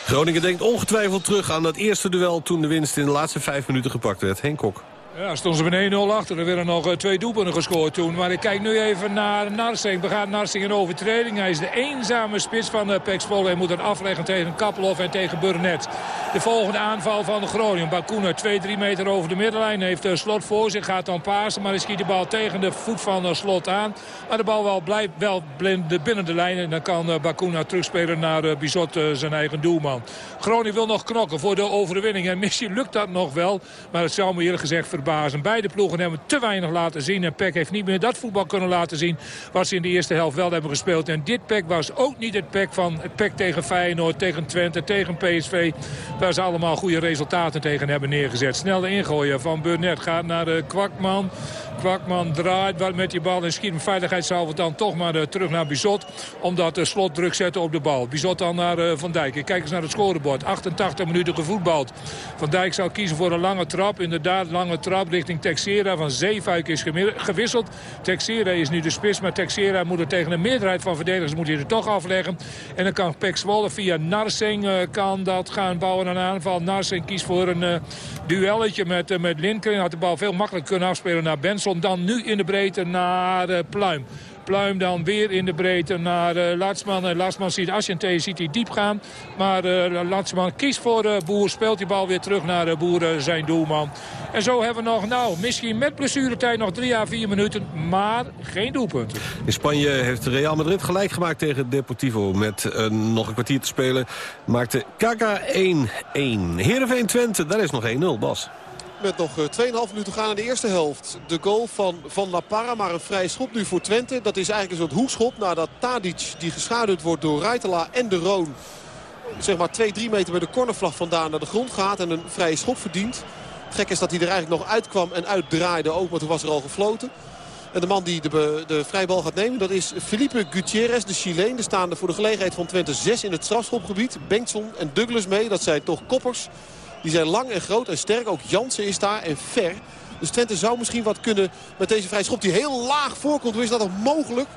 Groningen denkt ongetwijfeld terug aan dat eerste duel... toen de winst in de laatste vijf minuten gepakt werd. Henk Kok. Ja, stonden ze met 1-0 achter. Er werden nog twee doelpunten gescoord toen. Maar ik kijk nu even naar Narsing. Begaat Narsing een overtreding. Hij is de eenzame spits van uh, Zwolle. Hij moet het afleggen tegen Kappelhoff en tegen Burnett. De volgende aanval van Groningen. Bakuna 2-3 meter over de middenlijn. Heeft Slot voor zich. Gaat dan pasen. Maar hij schiet de bal tegen de voet van Slot aan. Maar de bal wel blijft wel binnen de lijn. En dan kan uh, Bakuna terugspelen naar Bizot, zijn eigen doelman. Groningen wil nog knokken voor de overwinning. En misschien lukt dat nog wel. Maar het zou me eerlijk gezegd verbazen. Beide ploegen hebben te weinig laten zien. En Peck heeft niet meer dat voetbal kunnen laten zien... wat ze in de eerste helft wel hebben gespeeld. En dit Peck was ook niet het Peck van het Peck tegen Feyenoord, tegen Twente, tegen PSV. Waar ze allemaal goede resultaten tegen hebben neergezet. Snel de ingooien van Burnett gaat naar de Kwakman. Kwakman draait met die bal en schiet hem veiligheidshalve dan toch maar uh, terug naar Bizot. Omdat de slot druk zetten op de bal. Bizot dan naar uh, Van Dijk. Kijk eens naar het scorebord. 88 minuten gevoetbald. Van Dijk zal kiezen voor een lange trap. Inderdaad, lange trap richting Texera. Van Zeefuik is gewisseld. Texera is nu de spits, maar Texera moet er tegen een meerderheid van verdedigers moet hij er toch afleggen. En dan kan Pek Zwolle via Narsing uh, kan dat gaan bouwen aan aanval. Narsing kiest voor een duelletje met, met Linken. Had de bal veel makkelijker kunnen afspelen naar Benson. Dan nu in de breedte naar Pluim. Pluim dan weer in de breedte naar uh, Latsman. Uh, Latsman ziet Asciente ziet hij diep gaan. Maar uh, kiest voor uh, Boer. Speelt die bal weer terug naar Boer, zijn doelman. En zo hebben we nog, nou, misschien met blessuretijd nog drie à vier minuten. Maar geen doelpunten. In Spanje heeft Real Madrid gelijk gemaakt tegen Deportivo. Met nog een kwartier te spelen maakte Kaka 1-1. Heerenveen Twente, daar is nog 1-0, Bas. Met nog 2,5 minuten gaan in de eerste helft. De goal van Van La Parra, maar een vrij schop nu voor Twente. Dat is eigenlijk een soort hoekschop nadat Tadic, die geschaduwd wordt door Reitela en de Roon... zeg maar 2-3 meter bij de cornervlag vandaan naar de grond gaat en een vrije schop verdient. Gek is dat hij er eigenlijk nog uitkwam en uitdraaide ook, maar toen was er al gefloten. En de man die de, de vrijbal gaat nemen, dat is Felipe Gutierrez, de Chileen. De staande voor de gelegenheid van Twente 6 in het strafschopgebied. Bengtson en Douglas mee, dat zijn toch koppers. Die zijn lang en groot en sterk. Ook Jansen is daar en ver. Dus Twente zou misschien wat kunnen met deze vrije schop die heel laag voorkomt. Hoe is dat nog mogelijk?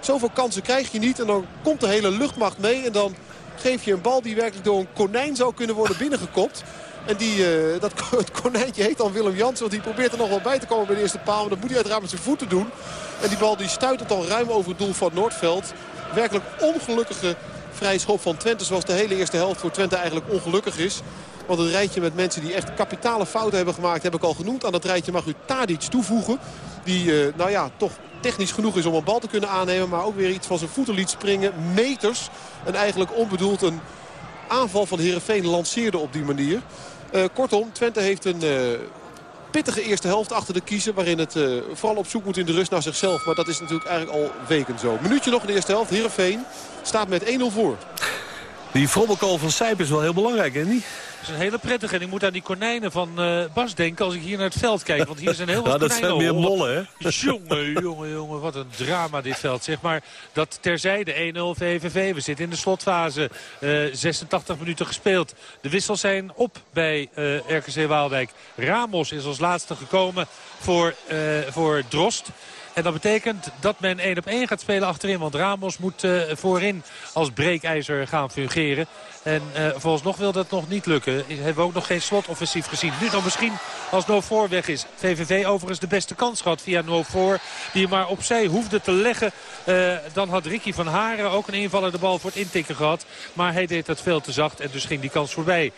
Zoveel kansen krijg je niet. En dan komt de hele luchtmacht mee. En dan geef je een bal die werkelijk door een konijn zou kunnen worden binnengekopt. En die, uh, dat, het konijntje heet dan Willem Jansen. Want die probeert er nog wel bij te komen bij de eerste paal. Maar dat moet hij uiteraard met zijn voeten doen. En die bal die het dan ruim over het doel van Noordveld. Werkelijk ongelukkige vrije schop van Twente. Zoals de hele eerste helft voor Twente eigenlijk ongelukkig is. Want een rijtje met mensen die echt kapitale fouten hebben gemaakt... heb ik al genoemd. Aan dat rijtje mag u Tadic toevoegen. Die, uh, nou ja, toch technisch genoeg is om een bal te kunnen aannemen. Maar ook weer iets van zijn voeten liet springen. Meters. En eigenlijk onbedoeld een aanval van Heerenveen lanceerde op die manier. Uh, kortom, Twente heeft een uh, pittige eerste helft achter de kiezen. Waarin het vooral op zoek moet in de rust naar zichzelf. Maar dat is natuurlijk eigenlijk al weken zo. Minuutje nog in de eerste helft. Heerenveen staat met 1-0 voor. Die frobbelkool van Sijp is wel heel belangrijk, hè? Niet? Dat is een hele prettige. En ik moet aan die konijnen van uh, Bas denken als ik hier naar het veld kijk. Want hier zijn heel veel ja, dat zijn meer mollen, hè? Jongen, jongen, jongen. Wat een drama dit veld, zeg maar. Dat terzijde 1-0 VVV. We zitten in de slotfase. Uh, 86 minuten gespeeld. De wissels zijn op bij uh, RKC Waalwijk. Ramos is als laatste gekomen voor, voor Drost. En dat betekent dat men 1 op 1 gaat spelen achterin. Want Ramos moet uh, voorin als breekijzer gaan fungeren. En uh, vooralsnog wil dat nog niet lukken. Hebben we ook nog geen slotoffensief gezien. Nu dan misschien als No weg is. VVV overigens de beste kans gehad via No Die maar opzij hoefde te leggen. Uh, dan had Ricky van Haren ook een invaller de bal voor het intikken gehad. Maar hij deed dat veel te zacht en dus ging die kans voorbij.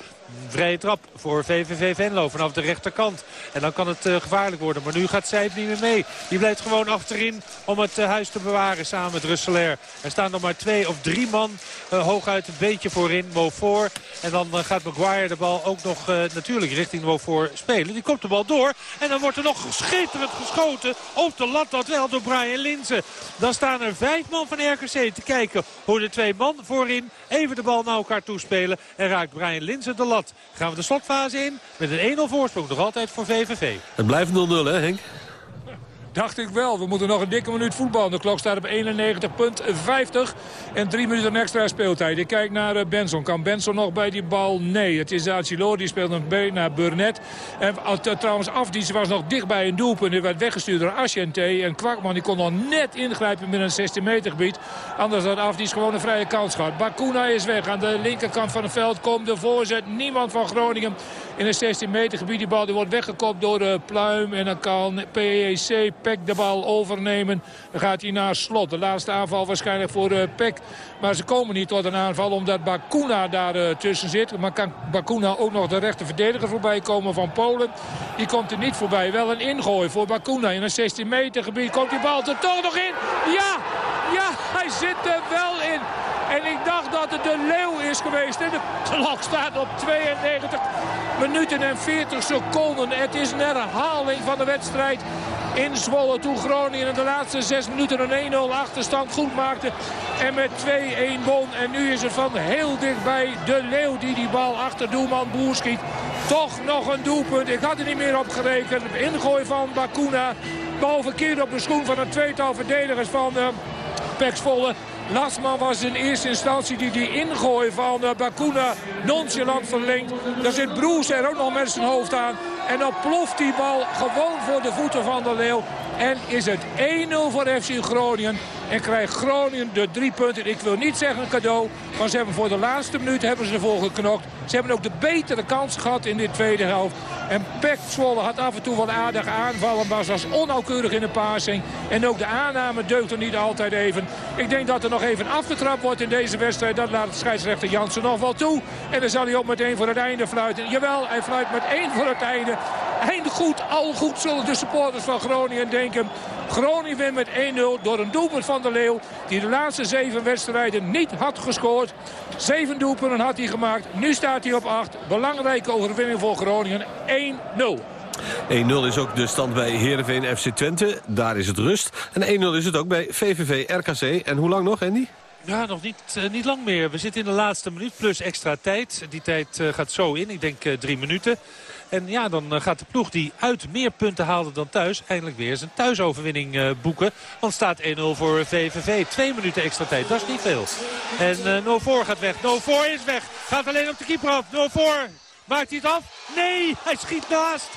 Vrije trap voor VVV Venlo vanaf de rechterkant. En dan kan het uh, gevaarlijk worden. Maar nu gaat zij het niet meer mee. Die blijft gewoon achterin om het uh, huis te bewaren samen met Russelair. Er staan nog maar twee of drie man uh, hooguit een beetje voorin. Mofor. En dan gaat Maguire de bal ook nog natuurlijk richting Mofor spelen. Die komt de bal door. En dan wordt er nog schitterend geschoten op de lat. Dat wel door Brian Linzen. Dan staan er vijf man van RKC te kijken hoe de twee man voorin even de bal naar elkaar toespelen. En raakt Brian Linzen de lat. Gaan we de slotfase in met een 1-0 voorsprong. Nog altijd voor VVV. Het blijft 0-0 hè Henk? Dacht ik wel. We moeten nog een dikke minuut voetballen. De klok staat op 91,50 en drie minuten extra speeltijd. Ik kijk naar eh, Benson. Kan Benson nog bij die bal? Nee. Het is Acilo. Die speelt een B naar Burnett. En uh, trouwens, Afdies was nog dichtbij een doelpunt. Die werd weggestuurd door Asciente. En Kwakman die kon nog net ingrijpen binnen een 16 meter gebied. Anders had Afdies gewoon een vrije kans gehad. Bakuna is weg. Aan de linkerkant van het veld komt de voorzet. Niemand van Groningen in een 16 meter gebied. Die bal die wordt weggekopt door de Pluim. En dan kan PEC Peck de bal overnemen. Dan gaat hij naar slot. De laatste aanval waarschijnlijk voor uh, Peck. Maar ze komen niet tot een aanval omdat Bakuna daar uh, tussen zit. Maar kan Bakuna ook nog de rechter verdediger voorbij komen van Polen. Die komt er niet voorbij. Wel een ingooi voor Bakuna. In een 16 meter gebied komt die bal er toch nog in. Ja, ja, hij zit er wel in. En ik dacht dat het de Leeuw is geweest. En de klok staat op 92 minuten en 40 seconden. Het is een herhaling van de wedstrijd in Zwolle. Toen Groningen in de laatste 6 minuten een 1-0 achterstand goed maakte. En met 2-1 won. En nu is het van heel dichtbij de Leeuw die die bal achter doelman Boer schiet. Toch nog een doelpunt. Ik had er niet meer op gerekend. Ingooi van Bakuna. Bal op de schoen van een tweetal verdedigers van uh, Pek Zwolle. Lasman was in eerste instantie die die ingooi van uh, Bakuna nonchalant verlengt. Daar zit Broes er ook nog met zijn hoofd aan. En dan ploft die bal gewoon voor de voeten van de Leeuw. En is het 1-0 voor FC Groningen. En krijgt Groningen de drie punten. Ik wil niet zeggen een cadeau. Maar ze hebben voor de laatste minuut hebben ze ervoor geknokt. Ze hebben ook de betere kans gehad in de tweede helft. En Pek Zwolle had af en toe wat aardig aanvallen. Maar was onnauwkeurig in de passing. En ook de aanname deugde niet altijd even. Ik denk dat er nog even afgetrapt wordt in deze wedstrijd. Dat laat scheidsrechter Jansen nog wel toe. En dan zal hij ook meteen voor het einde fluiten. Jawel, hij fluit met één voor het einde. Eind goed, al goed zullen de supporters van Groningen denken. Groningen wint met 1-0 door een doelpunt van de Leeuw. Die de laatste zeven wedstrijden niet had gescoord. Zeven doelpunten had hij gemaakt. Nu staat hij op 8. Belangrijke overwinning voor Groningen. 1-0. 1-0 is ook de stand bij Heerenveen FC Twente. Daar is het rust. En 1-0 is het ook bij VVV RKC. En hoe lang nog, Andy? Ja, nog niet, uh, niet lang meer. We zitten in de laatste minuut plus extra tijd. Die tijd uh, gaat zo in. Ik denk uh, drie minuten. En ja, dan gaat de ploeg die uit meer punten haalde dan thuis... eindelijk weer zijn thuisoverwinning uh, boeken. Want staat 1-0 voor VVV. Twee minuten extra tijd, dat is niet veel. En uh, No voor gaat weg. No voor is weg. Gaat alleen op de keeper af. No voor Maakt hij het af? Nee, hij schiet naast.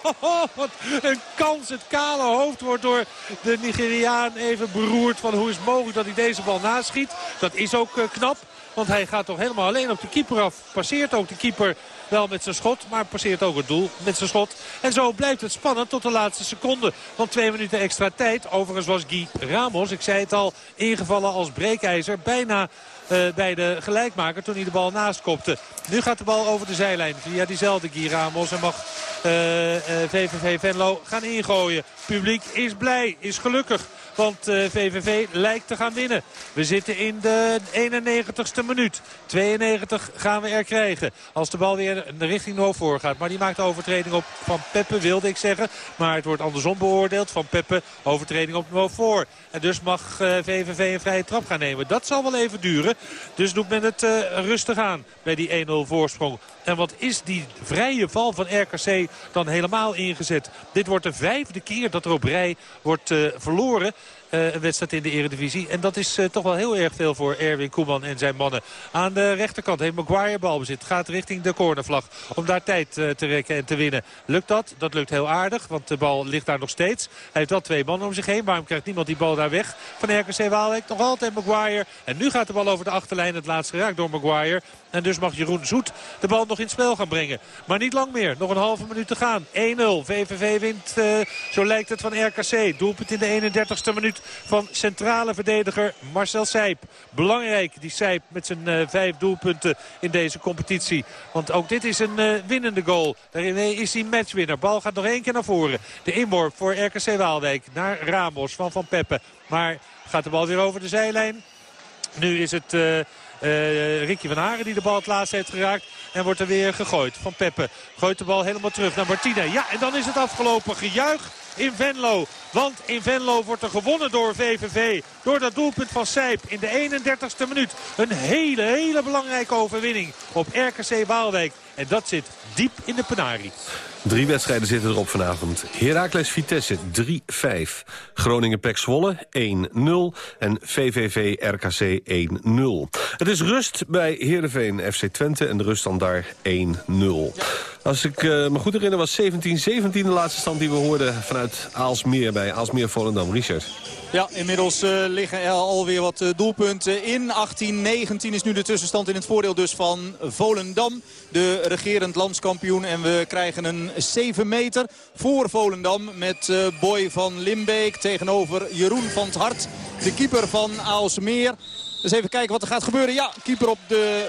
wat een kans. Het kale hoofd wordt door de Nigeriaan even beroerd. Van hoe is het mogelijk dat hij deze bal naschiet. Dat is ook uh, knap. Want hij gaat toch helemaal alleen op de keeper af. Passeert ook de keeper wel met zijn schot. Maar passeert ook het doel met zijn schot. En zo blijft het spannend tot de laatste seconde. Want twee minuten extra tijd. Overigens was Guy Ramos, ik zei het al, ingevallen als breekijzer. Bijna bij de gelijkmaker toen hij de bal naast kopte. Nu gaat de bal over de zijlijn via diezelfde Guy Ramos. En mag uh, uh, VVV Venlo gaan ingooien. Publiek is blij, is gelukkig. Want VVV lijkt te gaan winnen. We zitten in de 91ste minuut. 92 gaan we er krijgen. Als de bal weer richting No voor gaat. Maar die maakt de overtreding op Van Peppe, wilde ik zeggen. Maar het wordt andersom beoordeeld. Van Peppe overtreding op No voor. En dus mag VVV een vrije trap gaan nemen. Dat zal wel even duren. Dus doet men het rustig aan bij die 1-0 voorsprong. En wat is die vrije val van RKC dan helemaal ingezet. Dit wordt de vijfde keer dat er op rij wordt uh, verloren. Uh, een wedstrijd in de eredivisie. En dat is uh, toch wel heel erg veel voor Erwin Koeman en zijn mannen. Aan de rechterkant heeft Maguire balbezit. Gaat richting de cornervlag om daar tijd te rekken en te winnen. Lukt dat? Dat lukt heel aardig, want de bal ligt daar nog steeds. Hij heeft wel twee mannen om zich heen. Waarom krijgt niemand die bal daar weg? Van RKC Waalwijk nog altijd Maguire. En nu gaat de bal over de achterlijn. Het laatste geraakt door Maguire. En dus mag Jeroen Zoet de bal nog in het spel gaan brengen. Maar niet lang meer. Nog een halve minuut te gaan. 1-0. VVV wint, uh, zo lijkt het, van RKC. Doelpunt in de 31ste minuut van centrale verdediger Marcel Seip. Belangrijk, die Seip met zijn uh, vijf doelpunten in deze competitie. Want ook dit is een uh, winnende goal. Daarin is hij matchwinner. Bal gaat nog één keer naar voren. De inworp voor RKC Waalwijk naar Ramos van Van Peppe. Maar gaat de bal weer over de zijlijn. Nu is het... Uh, Ricky van Haren die de bal het laatst heeft geraakt. En wordt er weer gegooid van Peppe. Gooit de bal helemaal terug naar Martina. Ja, en dan is het afgelopen. Gejuich in Venlo. Want in Venlo wordt er gewonnen door VVV. Door dat doelpunt van Sijp in de 31ste minuut. Een hele, hele belangrijke overwinning op RKC Waalwijk. En dat zit diep in de penarie. Drie wedstrijden zitten erop vanavond. Heracles Vitesse 3-5. Groningen Pek Zwolle 1-0. En VVV RKC 1-0. Het is rust bij Heerenveen FC Twente en de rust dan daar 1-0. Als ik uh, me goed herinner was 17-17 de laatste stand die we hoorden vanuit Aalsmeer bij Aalsmeer Volendam. Richard. Ja, inmiddels uh, liggen er alweer wat uh, doelpunten in. 18-19 is nu de tussenstand in het voordeel dus van Volendam. De regerend landskampioen. En we krijgen een 7 meter voor Volendam met Boy van Limbeek tegenover Jeroen van het Hart. De keeper van Aalsmeer. Dus even kijken wat er gaat gebeuren. Ja, keeper op de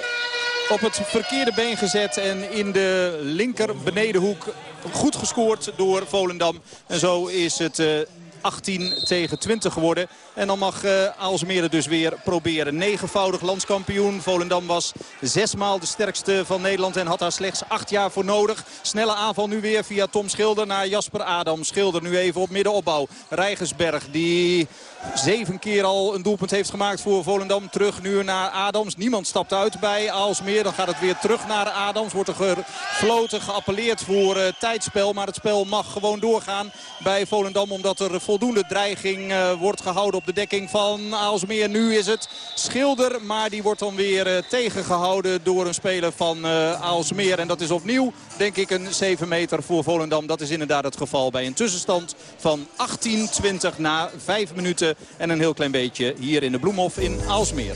op het verkeerde been gezet. En in de linker benedenhoek goed gescoord door Volendam. En zo is het... Uh, 18 tegen 20 geworden. En dan mag uh, dus weer proberen. Negenvoudig landskampioen. Volendam was zesmaal de sterkste van Nederland en had daar slechts acht jaar voor nodig. Snelle aanval nu weer via Tom Schilder naar Jasper Adam. Schilder nu even op middenopbouw. Rijgersberg die zeven keer al een doelpunt heeft gemaakt voor Volendam. Terug nu naar Adams. Niemand stapt uit bij Aalsmeer. Dan gaat het weer terug naar Adams. Wordt er gefloten, geappelleerd voor uh, tijdspel. Maar het spel mag gewoon doorgaan bij Volendam. Omdat er voldoende dreiging uh, wordt gehouden op de dekking van Aalsmeer. Nu is het Schilder. Maar die wordt dan weer uh, tegengehouden door een speler van Aalsmeer. En dat is opnieuw denk ik een 7 meter voor Volendam. Dat is inderdaad het geval bij een tussenstand van 18-20 na 5 minuten en een heel klein beetje hier in de Bloemhof in Aalsmeer.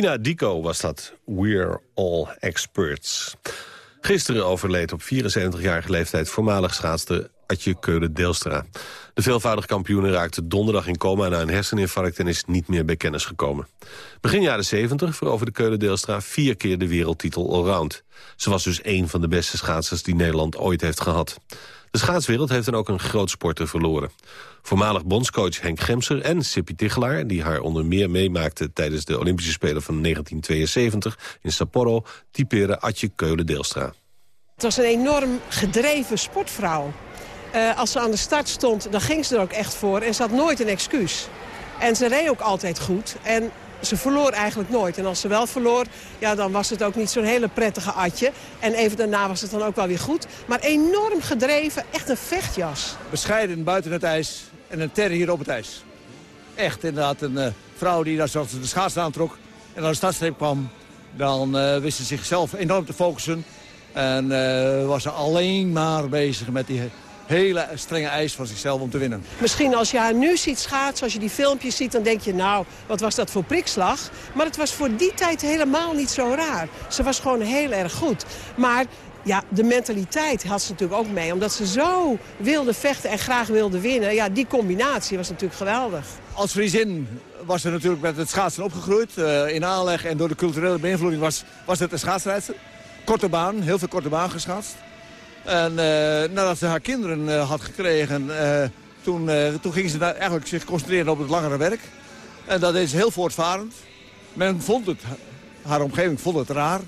Dico was dat. We're all experts. Gisteren overleed op 74-jarige leeftijd voormalig schaatster Atje Keulen-Deelstra. De veelvoudig kampioen raakte donderdag in coma na een herseninfarct... en is niet meer bij kennis gekomen. Begin jaren 70 veroverde Keulen-Deelstra vier keer de wereldtitel allround. Ze was dus een van de beste schaatsers die Nederland ooit heeft gehad. De schaatswereld heeft dan ook een groot sporter verloren. Voormalig bondscoach Henk Gemser en Sippy Tichelaar... die haar onder meer meemaakte tijdens de Olympische Spelen van 1972 in Sapporo... typeren Atje Keulen-Deelstra. Het was een enorm gedreven sportvrouw. Uh, als ze aan de start stond, dan ging ze er ook echt voor en ze had nooit een excuus. En ze reed ook altijd goed. En ze verloor eigenlijk nooit. En als ze wel verloor, ja, dan was het ook niet zo'n hele prettige atje. En even daarna was het dan ook wel weer goed. Maar enorm gedreven, echt een vechtjas. Bescheiden buiten het ijs en een hier op het ijs. Echt inderdaad een uh, vrouw die ze de schaats aantrok en naar de startstreep kwam... dan uh, wist ze zichzelf enorm te focussen. En uh, was ze alleen maar bezig met die hele strenge eis van zichzelf om te winnen. Misschien als je haar nu ziet schaatsen, als je die filmpjes ziet... dan denk je, nou, wat was dat voor prikslag? Maar het was voor die tijd helemaal niet zo raar. Ze was gewoon heel erg goed. Maar ja, de mentaliteit had ze natuurlijk ook mee. Omdat ze zo wilde vechten en graag wilde winnen. Ja, die combinatie was natuurlijk geweldig. Als Friesin was ze natuurlijk met het schaatsen opgegroeid. Uh, in aanleg en door de culturele beïnvloeding was, was het een schaatsrijdster. Korte baan, heel veel korte baan geschaatst. En uh, nadat ze haar kinderen uh, had gekregen, uh, toen, toen ging ze eigenlijk zich concentreren op het langere werk. En dat is heel voortvarend. Men vond het, haar omgeving vond het raar.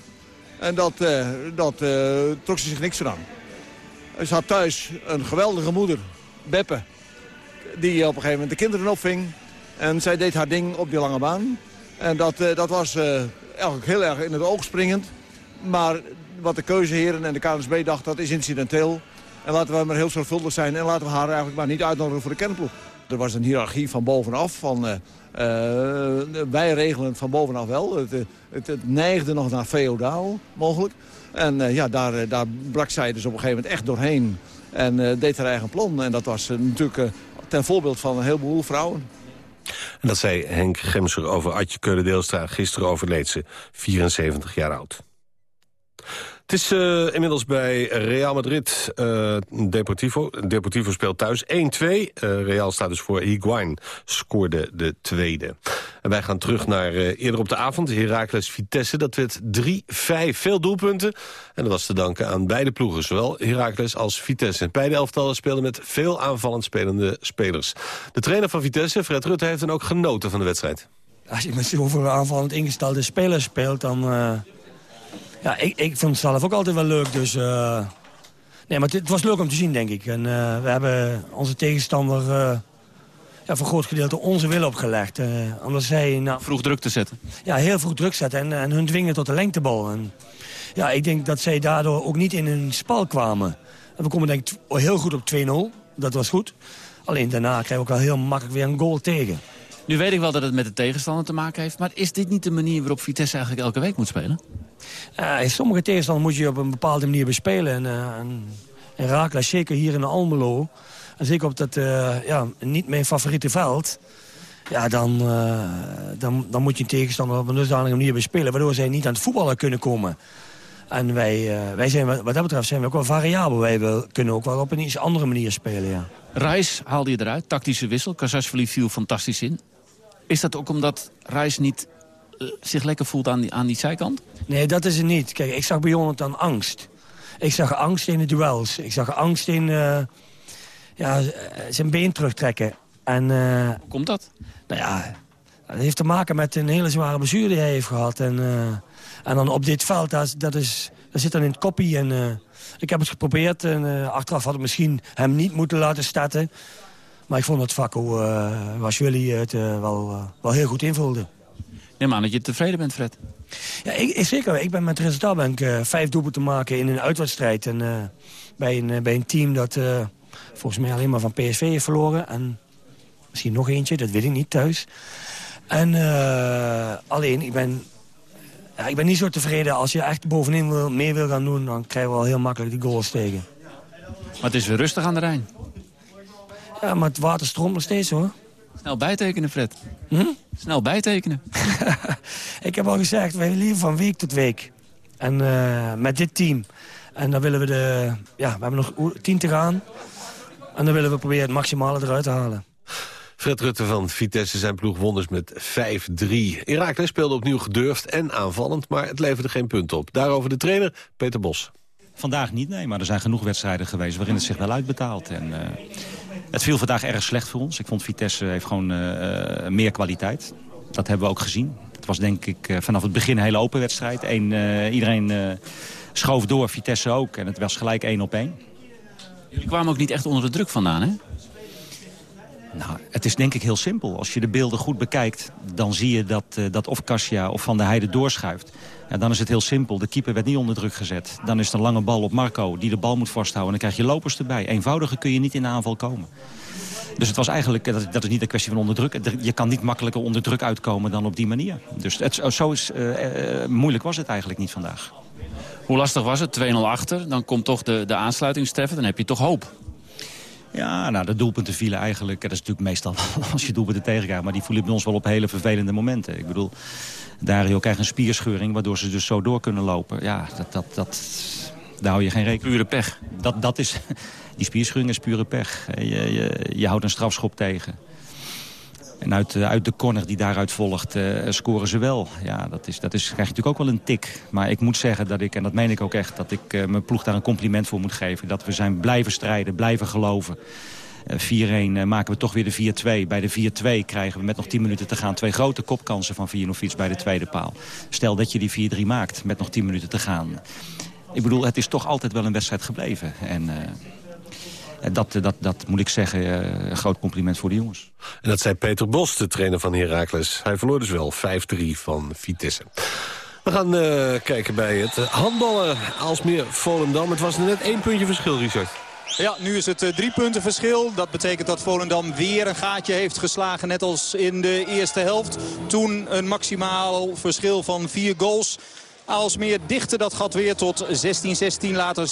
En dat, dat trok ze zich niks van aan. Ze had thuis een geweldige moeder, Beppe, die op een gegeven moment de kinderen opving. En zij deed haar ding op die lange baan. En dat, dat was eigenlijk heel erg in het oog springend. Maar wat de keuzeheren en de KNSB dachten, dat is incidenteel. En laten we maar heel zorgvuldig zijn en laten we haar eigenlijk maar niet uitnodigen voor de kernploeg. Er was een hiërarchie van bovenaf, van uh, wij regelen van bovenaf wel. Het, het, het, neigde nog naar feodaal, mogelijk. En uh, ja, daar, daar brak zij dus op een gegeven moment echt doorheen. En deed haar eigen plan. En dat was natuurlijk ten voorbeeld van een heleboel vrouwen. En dat zei Henk Gemser over Adje Keulen-Deelstra. Gisteren overleed ze, 74 jaar oud. Het is uh, inmiddels bij Real Madrid uh, Deportivo. Deportivo speelt thuis 1-2. Uh, eh, Real staat dus voor Higuain, scoorde de tweede. En wij gaan terug naar eerder op de avond. Heracles Vitesse, dat werd 3-5. Veel doelpunten. En dat was te danken aan beide ploegen, zowel Heracles als Vitesse. Beide elftallen speelden met veel aanvallend spelende spelers. De trainer van Vitesse, Fred Rutte, heeft dan ook genoten van de wedstrijd. Als je met zoveel aanvallend ingestelde spelers speelt, dan ja, ik, ik vond het zelf ook altijd wel leuk. Dus, uh, nee, maar het, was leuk om te zien, denk ik. En uh, we hebben onze tegenstander uh, ja, voor een groot gedeelte onze wil opgelegd. omdat zij... Nou, vroeg druk te zetten. Ja, heel vroeg druk zetten en, en hun dwingen tot de lengtebal. En, ja, ik denk dat zij daardoor ook niet in hun spal kwamen. En we komen denk ik heel goed op 2-0. Dat was goed. Alleen daarna krijgen we ook al heel makkelijk weer een goal tegen. Nu weet ik wel dat het met de tegenstander te maken heeft. Maar is dit niet de manier waarop Vitesse eigenlijk elke week moet spelen? Uh, sommige tegenstanders moet je op een bepaalde manier bespelen. En, uh, en, zeker hier in Almelo... en zeker op dat uh, ja, niet mijn favoriete veld... ja, dan, dan, dan moet je een tegenstander op een dusdanige manier bespelen... waardoor zij niet aan het voetballen kunnen komen. En wij, wij zijn, wat dat betreft zijn we ook wel variabel. Wij kunnen ook wel op een iets andere manier spelen, ja. Reis haalde je eruit, tactische wissel. Kazasvili viel fantastisch in. Is dat ook omdat Reis niet zich lekker voelt aan die, aan die zijkant? Nee, dat is het niet. Kijk, ik zag bij Jonathan angst. Ik zag angst in de duels. Ik zag angst in uh, ja, zijn been terugtrekken. En, uh, Hoe komt dat? Nou ja, dat heeft te maken met een hele zware blessure die hij heeft gehad. En, en dan op dit veld, dat, dat, is, dat zit dan in het koppie. En, ik heb het geprobeerd en achteraf had ik misschien hem niet moeten laten starten. Maar ik vond dat Fakko, uh, was jullie het wel, wel heel goed invulde. Neem aan dat je tevreden bent, Fred. Ja, ik, ik zeker. Ik ben met het resultaat ben ik, vijf doelpunten te maken in een uitwedstrijd. En bij, een, bij een team dat volgens mij alleen maar van PSV heeft verloren. En misschien nog eentje, dat weet ik niet, thuis. En alleen, ik ben, ja, ik ben niet zo tevreden. Als je echt bovenin wil, meer wil gaan doen, dan krijgen we wel heel makkelijk die goals tegen. Maar het is weer rustig aan de Rijn. Ja, maar het water stroomt nog steeds, hoor. Snel bijtekenen, Fred. Hm? Snel bijtekenen. ik heb al gezegd, wij leven van week tot week. En uh, met dit team. En dan willen we de... Ja, we hebben nog tien te gaan. En dan willen we proberen het maximale eruit te halen. Fred Rutte van Vitesse zijn ploeg won dus met 5-3. Iraklis speelde opnieuw gedurfd en aanvallend, maar het leverde geen punt op. Daarover de trainer Peter Bos. Vandaag niet, nee, maar er zijn genoeg wedstrijden geweest waarin het zich wel uitbetaalt. En, uh, het viel vandaag erg slecht voor ons. Ik vond Vitesse heeft gewoon uh, meer kwaliteit. Dat hebben we ook gezien. Het was denk ik uh, vanaf het begin een hele open wedstrijd. Eén, iedereen schoof door, Vitesse ook. En het was gelijk één op één. Jullie kwamen ook niet echt onder de druk vandaan, hè? Nou, het is denk ik heel simpel. Als je de beelden goed bekijkt, dan zie je dat, dat of Kasia of Van der Heijden doorschuift. Dan is het heel simpel. De keeper werd niet onder druk gezet. Dan is het een lange bal op Marco die de bal moet vasthouden. En dan krijg je lopers erbij. Eenvoudiger kun je niet in de aanval komen. Dus het was eigenlijk, dat is niet een kwestie van onder druk. Je kan niet makkelijker onder druk uitkomen dan op die manier. Dus het, zo is, uh, moeilijk was het eigenlijk niet vandaag. Hoe lastig was het? 2-0 achter. Dan komt toch de, de aansluiting, Steffen. Dan heb je toch hoop. Ja, nou, de doelpunten vielen eigenlijk... Dat is natuurlijk meestal als je doelpunten tegenkrijgt... maar die voelen bij ons wel op hele vervelende momenten. Ik bedoel, Dario krijgt een spierscheuring... waardoor ze dus zo door kunnen lopen. Ja, dat, dat, dat, daar hou je geen rekening Pure pech. Dat, dat is, die spierscheuring is pure pech. Je, je, je houdt een strafschop tegen. En uit, uit de corner die daaruit volgt, uh, scoren ze wel. Ja, dat, is, dat is, krijg je natuurlijk ook wel een tik. Maar ik moet zeggen dat ik, en dat meen ik ook echt... dat ik uh, mijn ploeg daar een compliment voor moet geven. Dat we zijn blijven strijden, blijven geloven. Uh, 4-1 maken we toch weer de 4-2. Bij de 4-2 krijgen we met nog 10 minuten te gaan... twee grote kopkansen van Vijanovic bij de tweede paal. Stel dat je die 4-3 maakt met nog 10 minuten te gaan. Ik bedoel, het is toch altijd wel een wedstrijd gebleven. En... Dat, dat, dat moet ik zeggen, een groot compliment voor de jongens. En dat zei Peter Bos, de trainer van Heracles. Hij verloor dus wel 5-3 van Vitesse. We gaan uh, kijken bij het handballen Alsmeer Volendam. Het was net één puntje verschil, Richard. Ja, nu is het uh, drie punten verschil. Dat betekent dat Volendam weer een gaatje heeft geslagen. Net als in de eerste helft. Toen een maximaal verschil van vier goals. Aalsmeer dichtte dat gat weer tot 16-16, later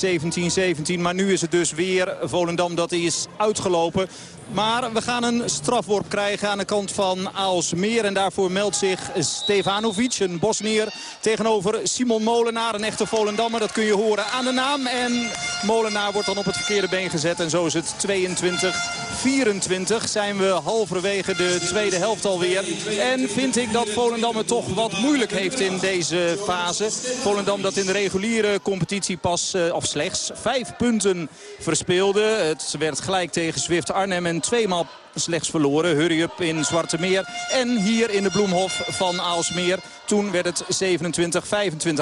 17-17. Maar nu is het dus weer Volendam dat is uitgelopen. Maar we gaan een strafworp krijgen aan de kant van Aalsmeer. En daarvoor meldt zich Stefanovic, een Bosnier, tegenover Simon Molenaar. Een echte Volendammer, dat kun je horen aan de naam. En Molenaar wordt dan op het verkeerde been gezet. En zo is het 22-24. Zijn we halverwege de tweede helft alweer. En vind ik dat Volendam het toch wat moeilijk heeft in deze fase. Volendam dat in de reguliere competitie pas, of slechts, vijf punten verspeelde. Het werd gelijk tegen Zwift Arnhem en tweemaal slechts verloren. Hurry up in Zwarte Meer. En hier in de Bloemhof van Aalsmeer. Toen werd het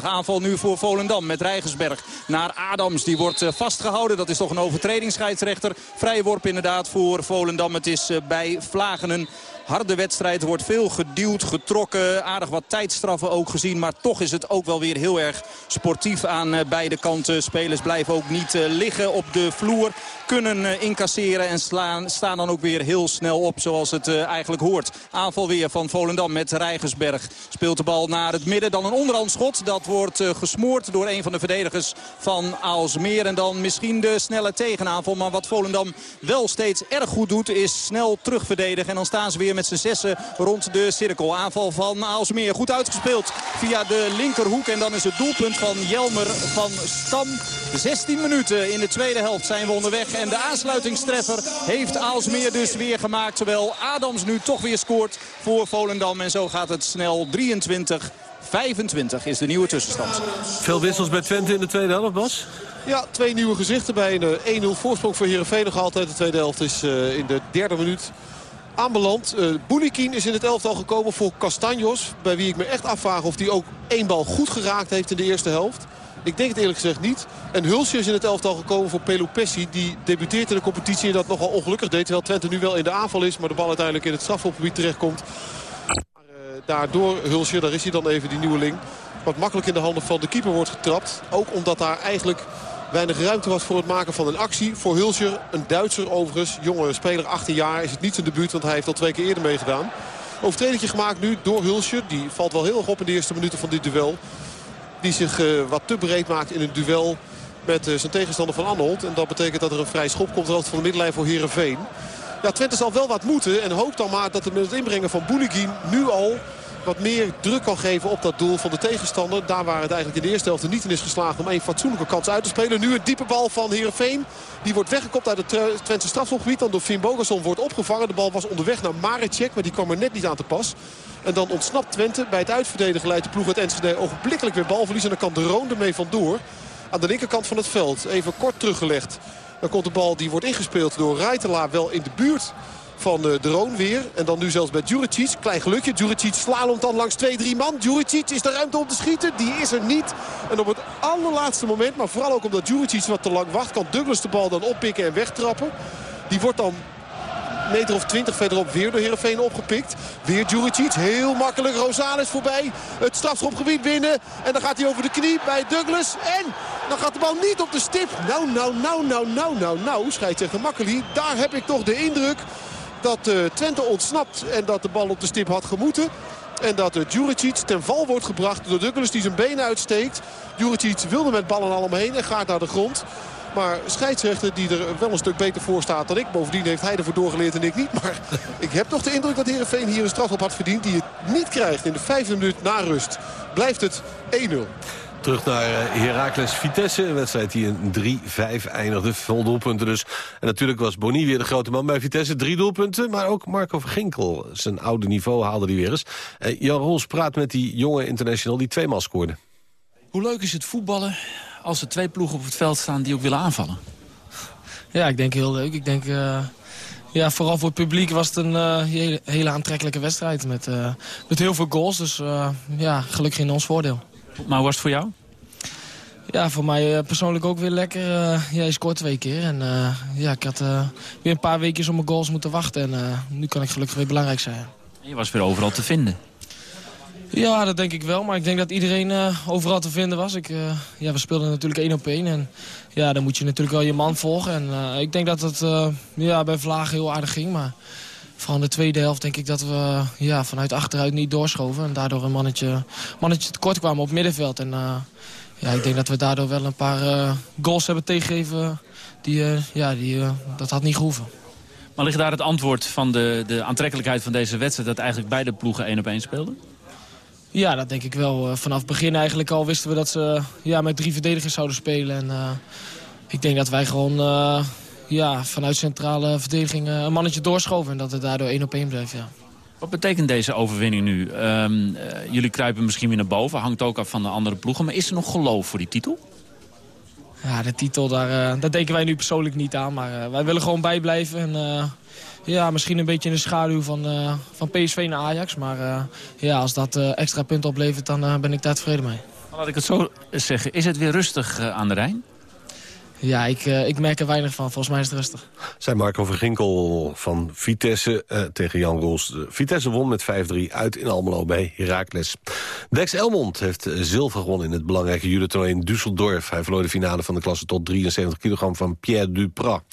27-25. Aanval nu voor Volendam met Rijgersberg naar Adams. Die wordt vastgehouden. Dat is toch een overtreding, scheidsrechter. Vrije worp inderdaad voor Volendam. Het is bij Vlagenen harde wedstrijd. Er wordt veel geduwd, getrokken. Aardig wat tijdstraffen ook gezien. Maar toch is het ook wel weer heel erg sportief aan beide kanten. Spelers blijven ook niet liggen op de vloer. Kunnen incasseren en slaan, staan dan ook weer heel snel op zoals het eigenlijk hoort. Aanval weer van Volendam met Rijgersberg. Speelt de bal naar het midden. Dan een onderhand schot. Dat wordt gesmoord door een van de verdedigers van Aalsmeer. En dan misschien de snelle tegenaanval. Maar wat Volendam wel steeds erg goed doet is snel terugverdedigen. En dan staan ze weer met z'n zessen rond de cirkel. Aanval van Aalsmeer. Goed uitgespeeld via de linkerhoek. En dan is het doelpunt van Jelmer van Stam. 16 minuten in de tweede helft zijn we onderweg. En de aansluitingstreffer heeft Aalsmeer dus weer gemaakt. Terwijl Adams nu toch weer scoort voor Volendam. En zo gaat het snel 23 25 is de nieuwe tussenstand. Veel wissels bij Twente in de tweede helft, Bas? Ja, twee nieuwe gezichten bij een 1-0 voorsprong voor Heerenveen nog altijd. De tweede helft is uh, in de derde minuut aanbeland. Uh, Boulikin is in het elftal gekomen voor Castanjos. Bij wie ik me echt afvraag of hij ook één bal goed geraakt heeft in de eerste helft. Ik denk het eerlijk gezegd niet. En Hulsje is in het elftal gekomen voor Pelo Pessi. Die debuteert in de competitie en dat nogal ongelukkig deed. Terwijl Twente nu wel in de aanval is. Maar de bal uiteindelijk in het strafhofgebied terechtkomt. Maar, uh, daardoor Hulsje, daar is hij dan even die nieuweling. Wat makkelijk in de handen van de keeper wordt getrapt. Ook omdat daar eigenlijk weinig ruimte was voor het maken van een actie. Voor Hulsje, een Duitser overigens, jonge speler, 18 jaar, is het niet zijn debuut. Want hij heeft al twee keer eerder meegedaan. Overtredingje gemaakt nu door Hulsje. Die valt wel heel erg op in de eerste minuten van dit duel. Die zich uh, wat te breed maakt in een duel met uh, zijn tegenstander van Anholt. En dat betekent dat er een vrij schop komt van de middenlijn voor Herenveen. Ja, Twente zal wel wat moeten en hoopt dan maar dat het met het inbrengen van Bouligin nu al wat meer druk kan geven op dat doel van de tegenstander. Daar waar het eigenlijk in de eerste helft niet in is geslaagd om één fatsoenlijke kans uit te spelen. Nu een diepe bal van Heerenveen. Die wordt weggekopt uit het Twentse strafschopgebied. Dan door Finn Bogason wordt opgevangen. De bal was onderweg naar Maricek, maar die kwam er net niet aan te pas. En dan ontsnapt Twente. Bij het uitverdedigen leidt de ploeg uit Enschede ogenblikkelijk weer balverlies. En dan kan de Roon ermee vandoor. Aan de linkerkant van het veld. Even kort teruggelegd. Dan komt de bal die wordt ingespeeld door Rijtela wel in de buurt van de Roon weer. En dan nu zelfs bij Djuricic. Klein gelukje. Djuricic slalomt dan langs 2-3 man. Djuricic is de ruimte om te schieten. Die is er niet. En op het allerlaatste moment, maar vooral ook omdat Djuricic wat te lang wacht... kan Douglas de bal dan oppikken en wegtrappen. Die wordt dan meter of 20 verderop weer door Heerenveen opgepikt. Weer Djuricic, heel makkelijk. Rosales voorbij. Het strafschopgebied binnen. En dan gaat hij over de knie bij Douglas. En dan gaat de bal niet op de stip. Nou, nou, nou, nou, nou, nou, nou, scheidsrechter Makkeli. Daar heb ik toch de indruk dat uh, Twente ontsnapt en dat de bal op de stip had gemoeten. En dat uh, Djuricic ten val wordt gebracht door Douglas die zijn benen uitsteekt. Djuricic wilde met ballen al omheen en gaat naar de grond. Maar scheidsrechter die er wel een stuk beter voor staat dan ik. Bovendien heeft hij ervoor doorgeleerd en ik niet. Maar ik heb toch de indruk dat Heerenveen hier een straf op had verdiend. Die het niet krijgt in de vijfde minuut na rust. Blijft het 1-0. Terug naar eh, Heracles Vitesse. Een wedstrijd die in 3-5 eindigde. Vol doelpunten dus. En natuurlijk was Boni weer de grote man bij Vitesse. Drie doelpunten. Maar ook Marco Ginkel. Zijn oude niveau haalde hij weer eens. Uh, Jan Roels praat met die jonge international die tweemaal scoorde. Hoe leuk is het voetballen als er twee ploegen op het veld staan die ook willen aanvallen? Ja, ik denk heel leuk. Ik denk... Uh... Ja, vooral voor het publiek was het een uh, hele, hele, aantrekkelijke wedstrijd. Met, uh, met heel veel goals. Dus uh, ja, gelukkig in ons voordeel. Maar hoe was het voor jou? Ja, voor mij persoonlijk ook weer lekker. ja, je scoort twee keer. En ja, ik had weer een paar weken op mijn goals moeten wachten. En nu kan ik gelukkig weer belangrijk zijn. Je was weer overal te vinden. Ja, dat denk ik wel. Maar ik denk dat iedereen uh, overal te vinden was. Ik, uh, ja, we speelden natuurlijk één op één. En ja, dan moet je natuurlijk wel je man volgen. En uh, ik denk dat het ja, bij Vlaag heel aardig ging. Maar vooral de tweede helft denk ik dat we ja, vanuit achteruit niet doorschoven. En daardoor een mannetje, mannetje tekort kwamen op middenveld. En ja, ik denk dat we daardoor wel een paar goals hebben tegengegeven. Die, ja, die, dat had niet gehoeven. Maar ligt daar het antwoord van de, de aantrekkelijkheid van deze wedstrijd... dat eigenlijk beide ploegen één op één speelden? Ja, dat denk ik wel. Eh, vanaf het begin eigenlijk al wisten we dat ze ja, met drie verdedigers zouden spelen. En uh, ik denk dat wij gewoon uh, ja, vanuit centrale verdediging een mannetje doorschoven. En dat het daardoor één op één bleef, ja. Wat betekent deze overwinning nu? Um, jullie kruipen misschien weer naar boven, hangt ook af van de andere ploegen. Maar is er nog geloof voor die titel? Ja, de titel, daar, daar denken wij nu persoonlijk niet aan. Maar wij willen gewoon bijblijven. En ja, misschien een beetje in de schaduw van, van PSV naar Ajax. Maar ja, als dat extra punten oplevert, dan ben ik daar tevreden mee. Laat ik het zo zeggen. Is het weer rustig aan de Rijn? Ja, ik, uh, ik merk er weinig van. Volgens mij is het rustig. Zijn Marco Verginkel van Vitesse uh, tegen Jan Roels. Vitesse won met 5-3 uit in Almelo bij Heracles. Dex Elmond heeft zilver gewonnen in het belangrijke judotoernooi in Düsseldorf. Hij verloor de finale van de klasse tot 73 kilogram van Pierre Duprat.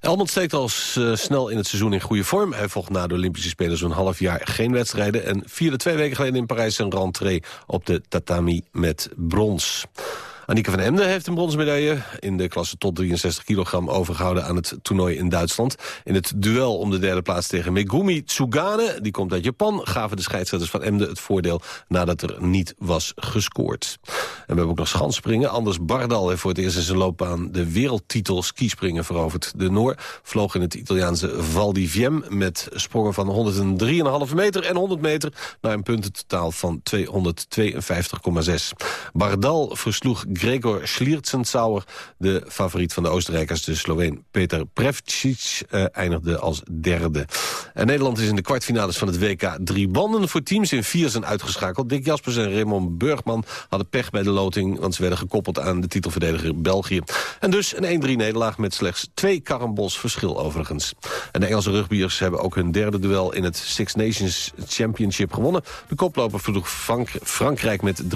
Elmond steekt al snel in het seizoen in goede vorm. Hij volgt na de Olympische Spelen zo'n half jaar geen wedstrijden... en vierde twee weken geleden in Parijs een rentree op de tatami met brons. Annika van Emden heeft een bronzen medaille in de klasse tot 63 kilogram overgehouden aan het toernooi in Duitsland. In het duel om de derde plaats tegen Megumi Tsugane, die komt uit Japan, gaven de scheidsrechters van Emden het voordeel nadat er niet was gescoord. En we hebben ook nog schansspringen. Anders Bardal heeft voor het eerst in zijn loopbaan de wereldtitel skispringen veroverd. De Noor vloog in het Italiaanse Val di Viem met sprongen van 103,5 meter en 100 meter naar een puntentotaal van 252,6. Bardal versloeg Gregor Schliertzensauer, de favoriet van de Oostenrijkers. De Sloveen Peter Prevcic uh, eindigde als derde. En Nederland is in de kwartfinales van het WK drie banden voor teams. In vier zijn uitgeschakeld. Dick Jaspers en Raymond Burgman hadden pech bij de loting... want ze werden gekoppeld aan de titelverdediger België. En dus een 1-3 nederlaag met slechts twee karambos verschil overigens. En de Engelse rugbiers hebben ook hun derde duel... in het Six Nations Championship gewonnen. De koploper Frank Frankrijk met 23-13.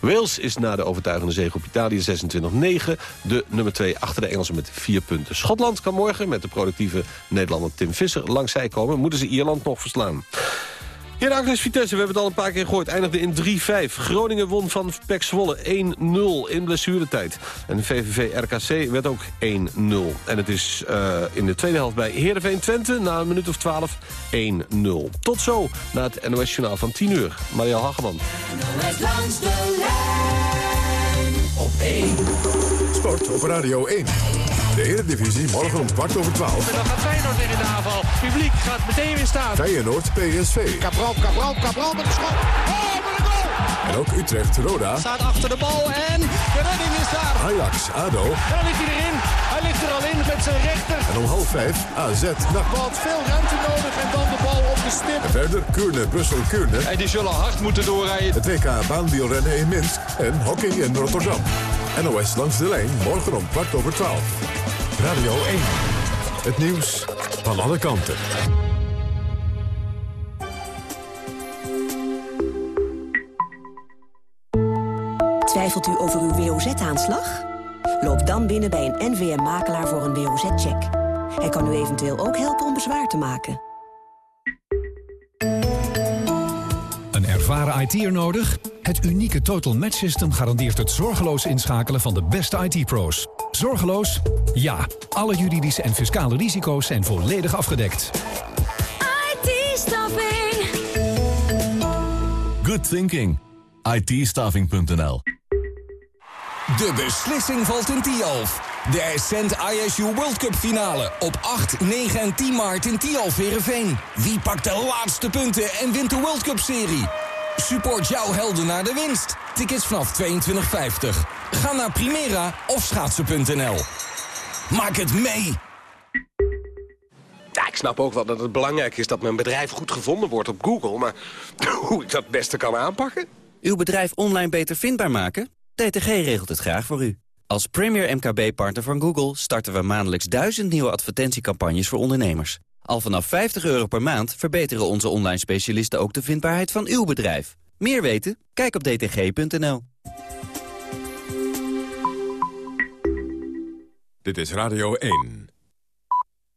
Wales is na de overtuigende zege op Italië 26-9. De nummer 2 achter de Engelsen met 4 punten. Schotland kan morgen met de productieve Nederlander Tim Visser langs zij komen. Moeten ze Ierland nog verslaan. Heracles Vitesse, we hebben het al een paar keer gehoord, eindigde in 3-5. Groningen won van PEC Zwolle 1-0 in blessuretijd. En VVV RKC werd ook 1-0. En het is uh, in de tweede helft bij Heerenveen Twente na een minuut of 12 1-0. Tot zo na het NOS Journaal van 10 uur. Marielle Hageman. Langs de op 1. Sport op Radio 1. De Eredivisie morgen om kwart over twaalf. En dan gaat Feyenoord weer in de aanval. Publiek gaat meteen weer staan. Feyenoord PSV. Cabral, Cabral, Cabral met een schot. Oh! En ook Utrecht Roda. Staat achter de bal en de redding is daar. Ajax ADO. En dan ligt hij erin. Hij ligt er al in met zijn rechter. En om half vijf AZ NAC. Wat veel ruimte nodig en dan de bal op de stip. En verder Kuurne, Brussel, Kuurne. En die zullen hard moeten doorrijden. Het WK baanwielrennen in Minsk en hockey in Rotterdam. NOS langs de lijn morgen om kwart over twaalf. Radio 1. Het nieuws van alle kanten. Twijfelt u over uw WOZ-aanslag? Loop dan binnen bij een NVM-makelaar voor een WOZ-check. Hij kan u eventueel ook helpen om bezwaar te maken. Een ervaren IT'er nodig? Het unieke Total Match System garandeert het zorgeloos inschakelen van de beste IT-pro's. Zorgeloos? Ja. Alle juridische en fiscale risico's zijn volledig afgedekt. IT-staffing. Good thinking. IT-staffing.nl De beslissing valt in Tialf. De Ascent ISU World Cup finale op 8, 9 en 10 maart in Tialf Verenveen. Wie pakt de laatste punten en wint de World Cup serie? Support jouw helden naar de winst. Tickets vanaf 22,50. Ga naar Primera of schaatsen.nl. Maak het mee! Ja, ik snap ook wel dat het belangrijk is dat mijn bedrijf goed gevonden wordt op Google. Maar hoe ik dat het beste kan aanpakken? Uw bedrijf online beter vindbaar maken? DTG regelt het graag voor u. Als premier MKB-partner van Google starten we maandelijks duizend nieuwe advertentiecampagnes voor ondernemers. Al vanaf 50 euro per maand verbeteren onze online specialisten ook de vindbaarheid van uw bedrijf. Meer weten? Kijk op dtg.nl. Dit is Radio 1.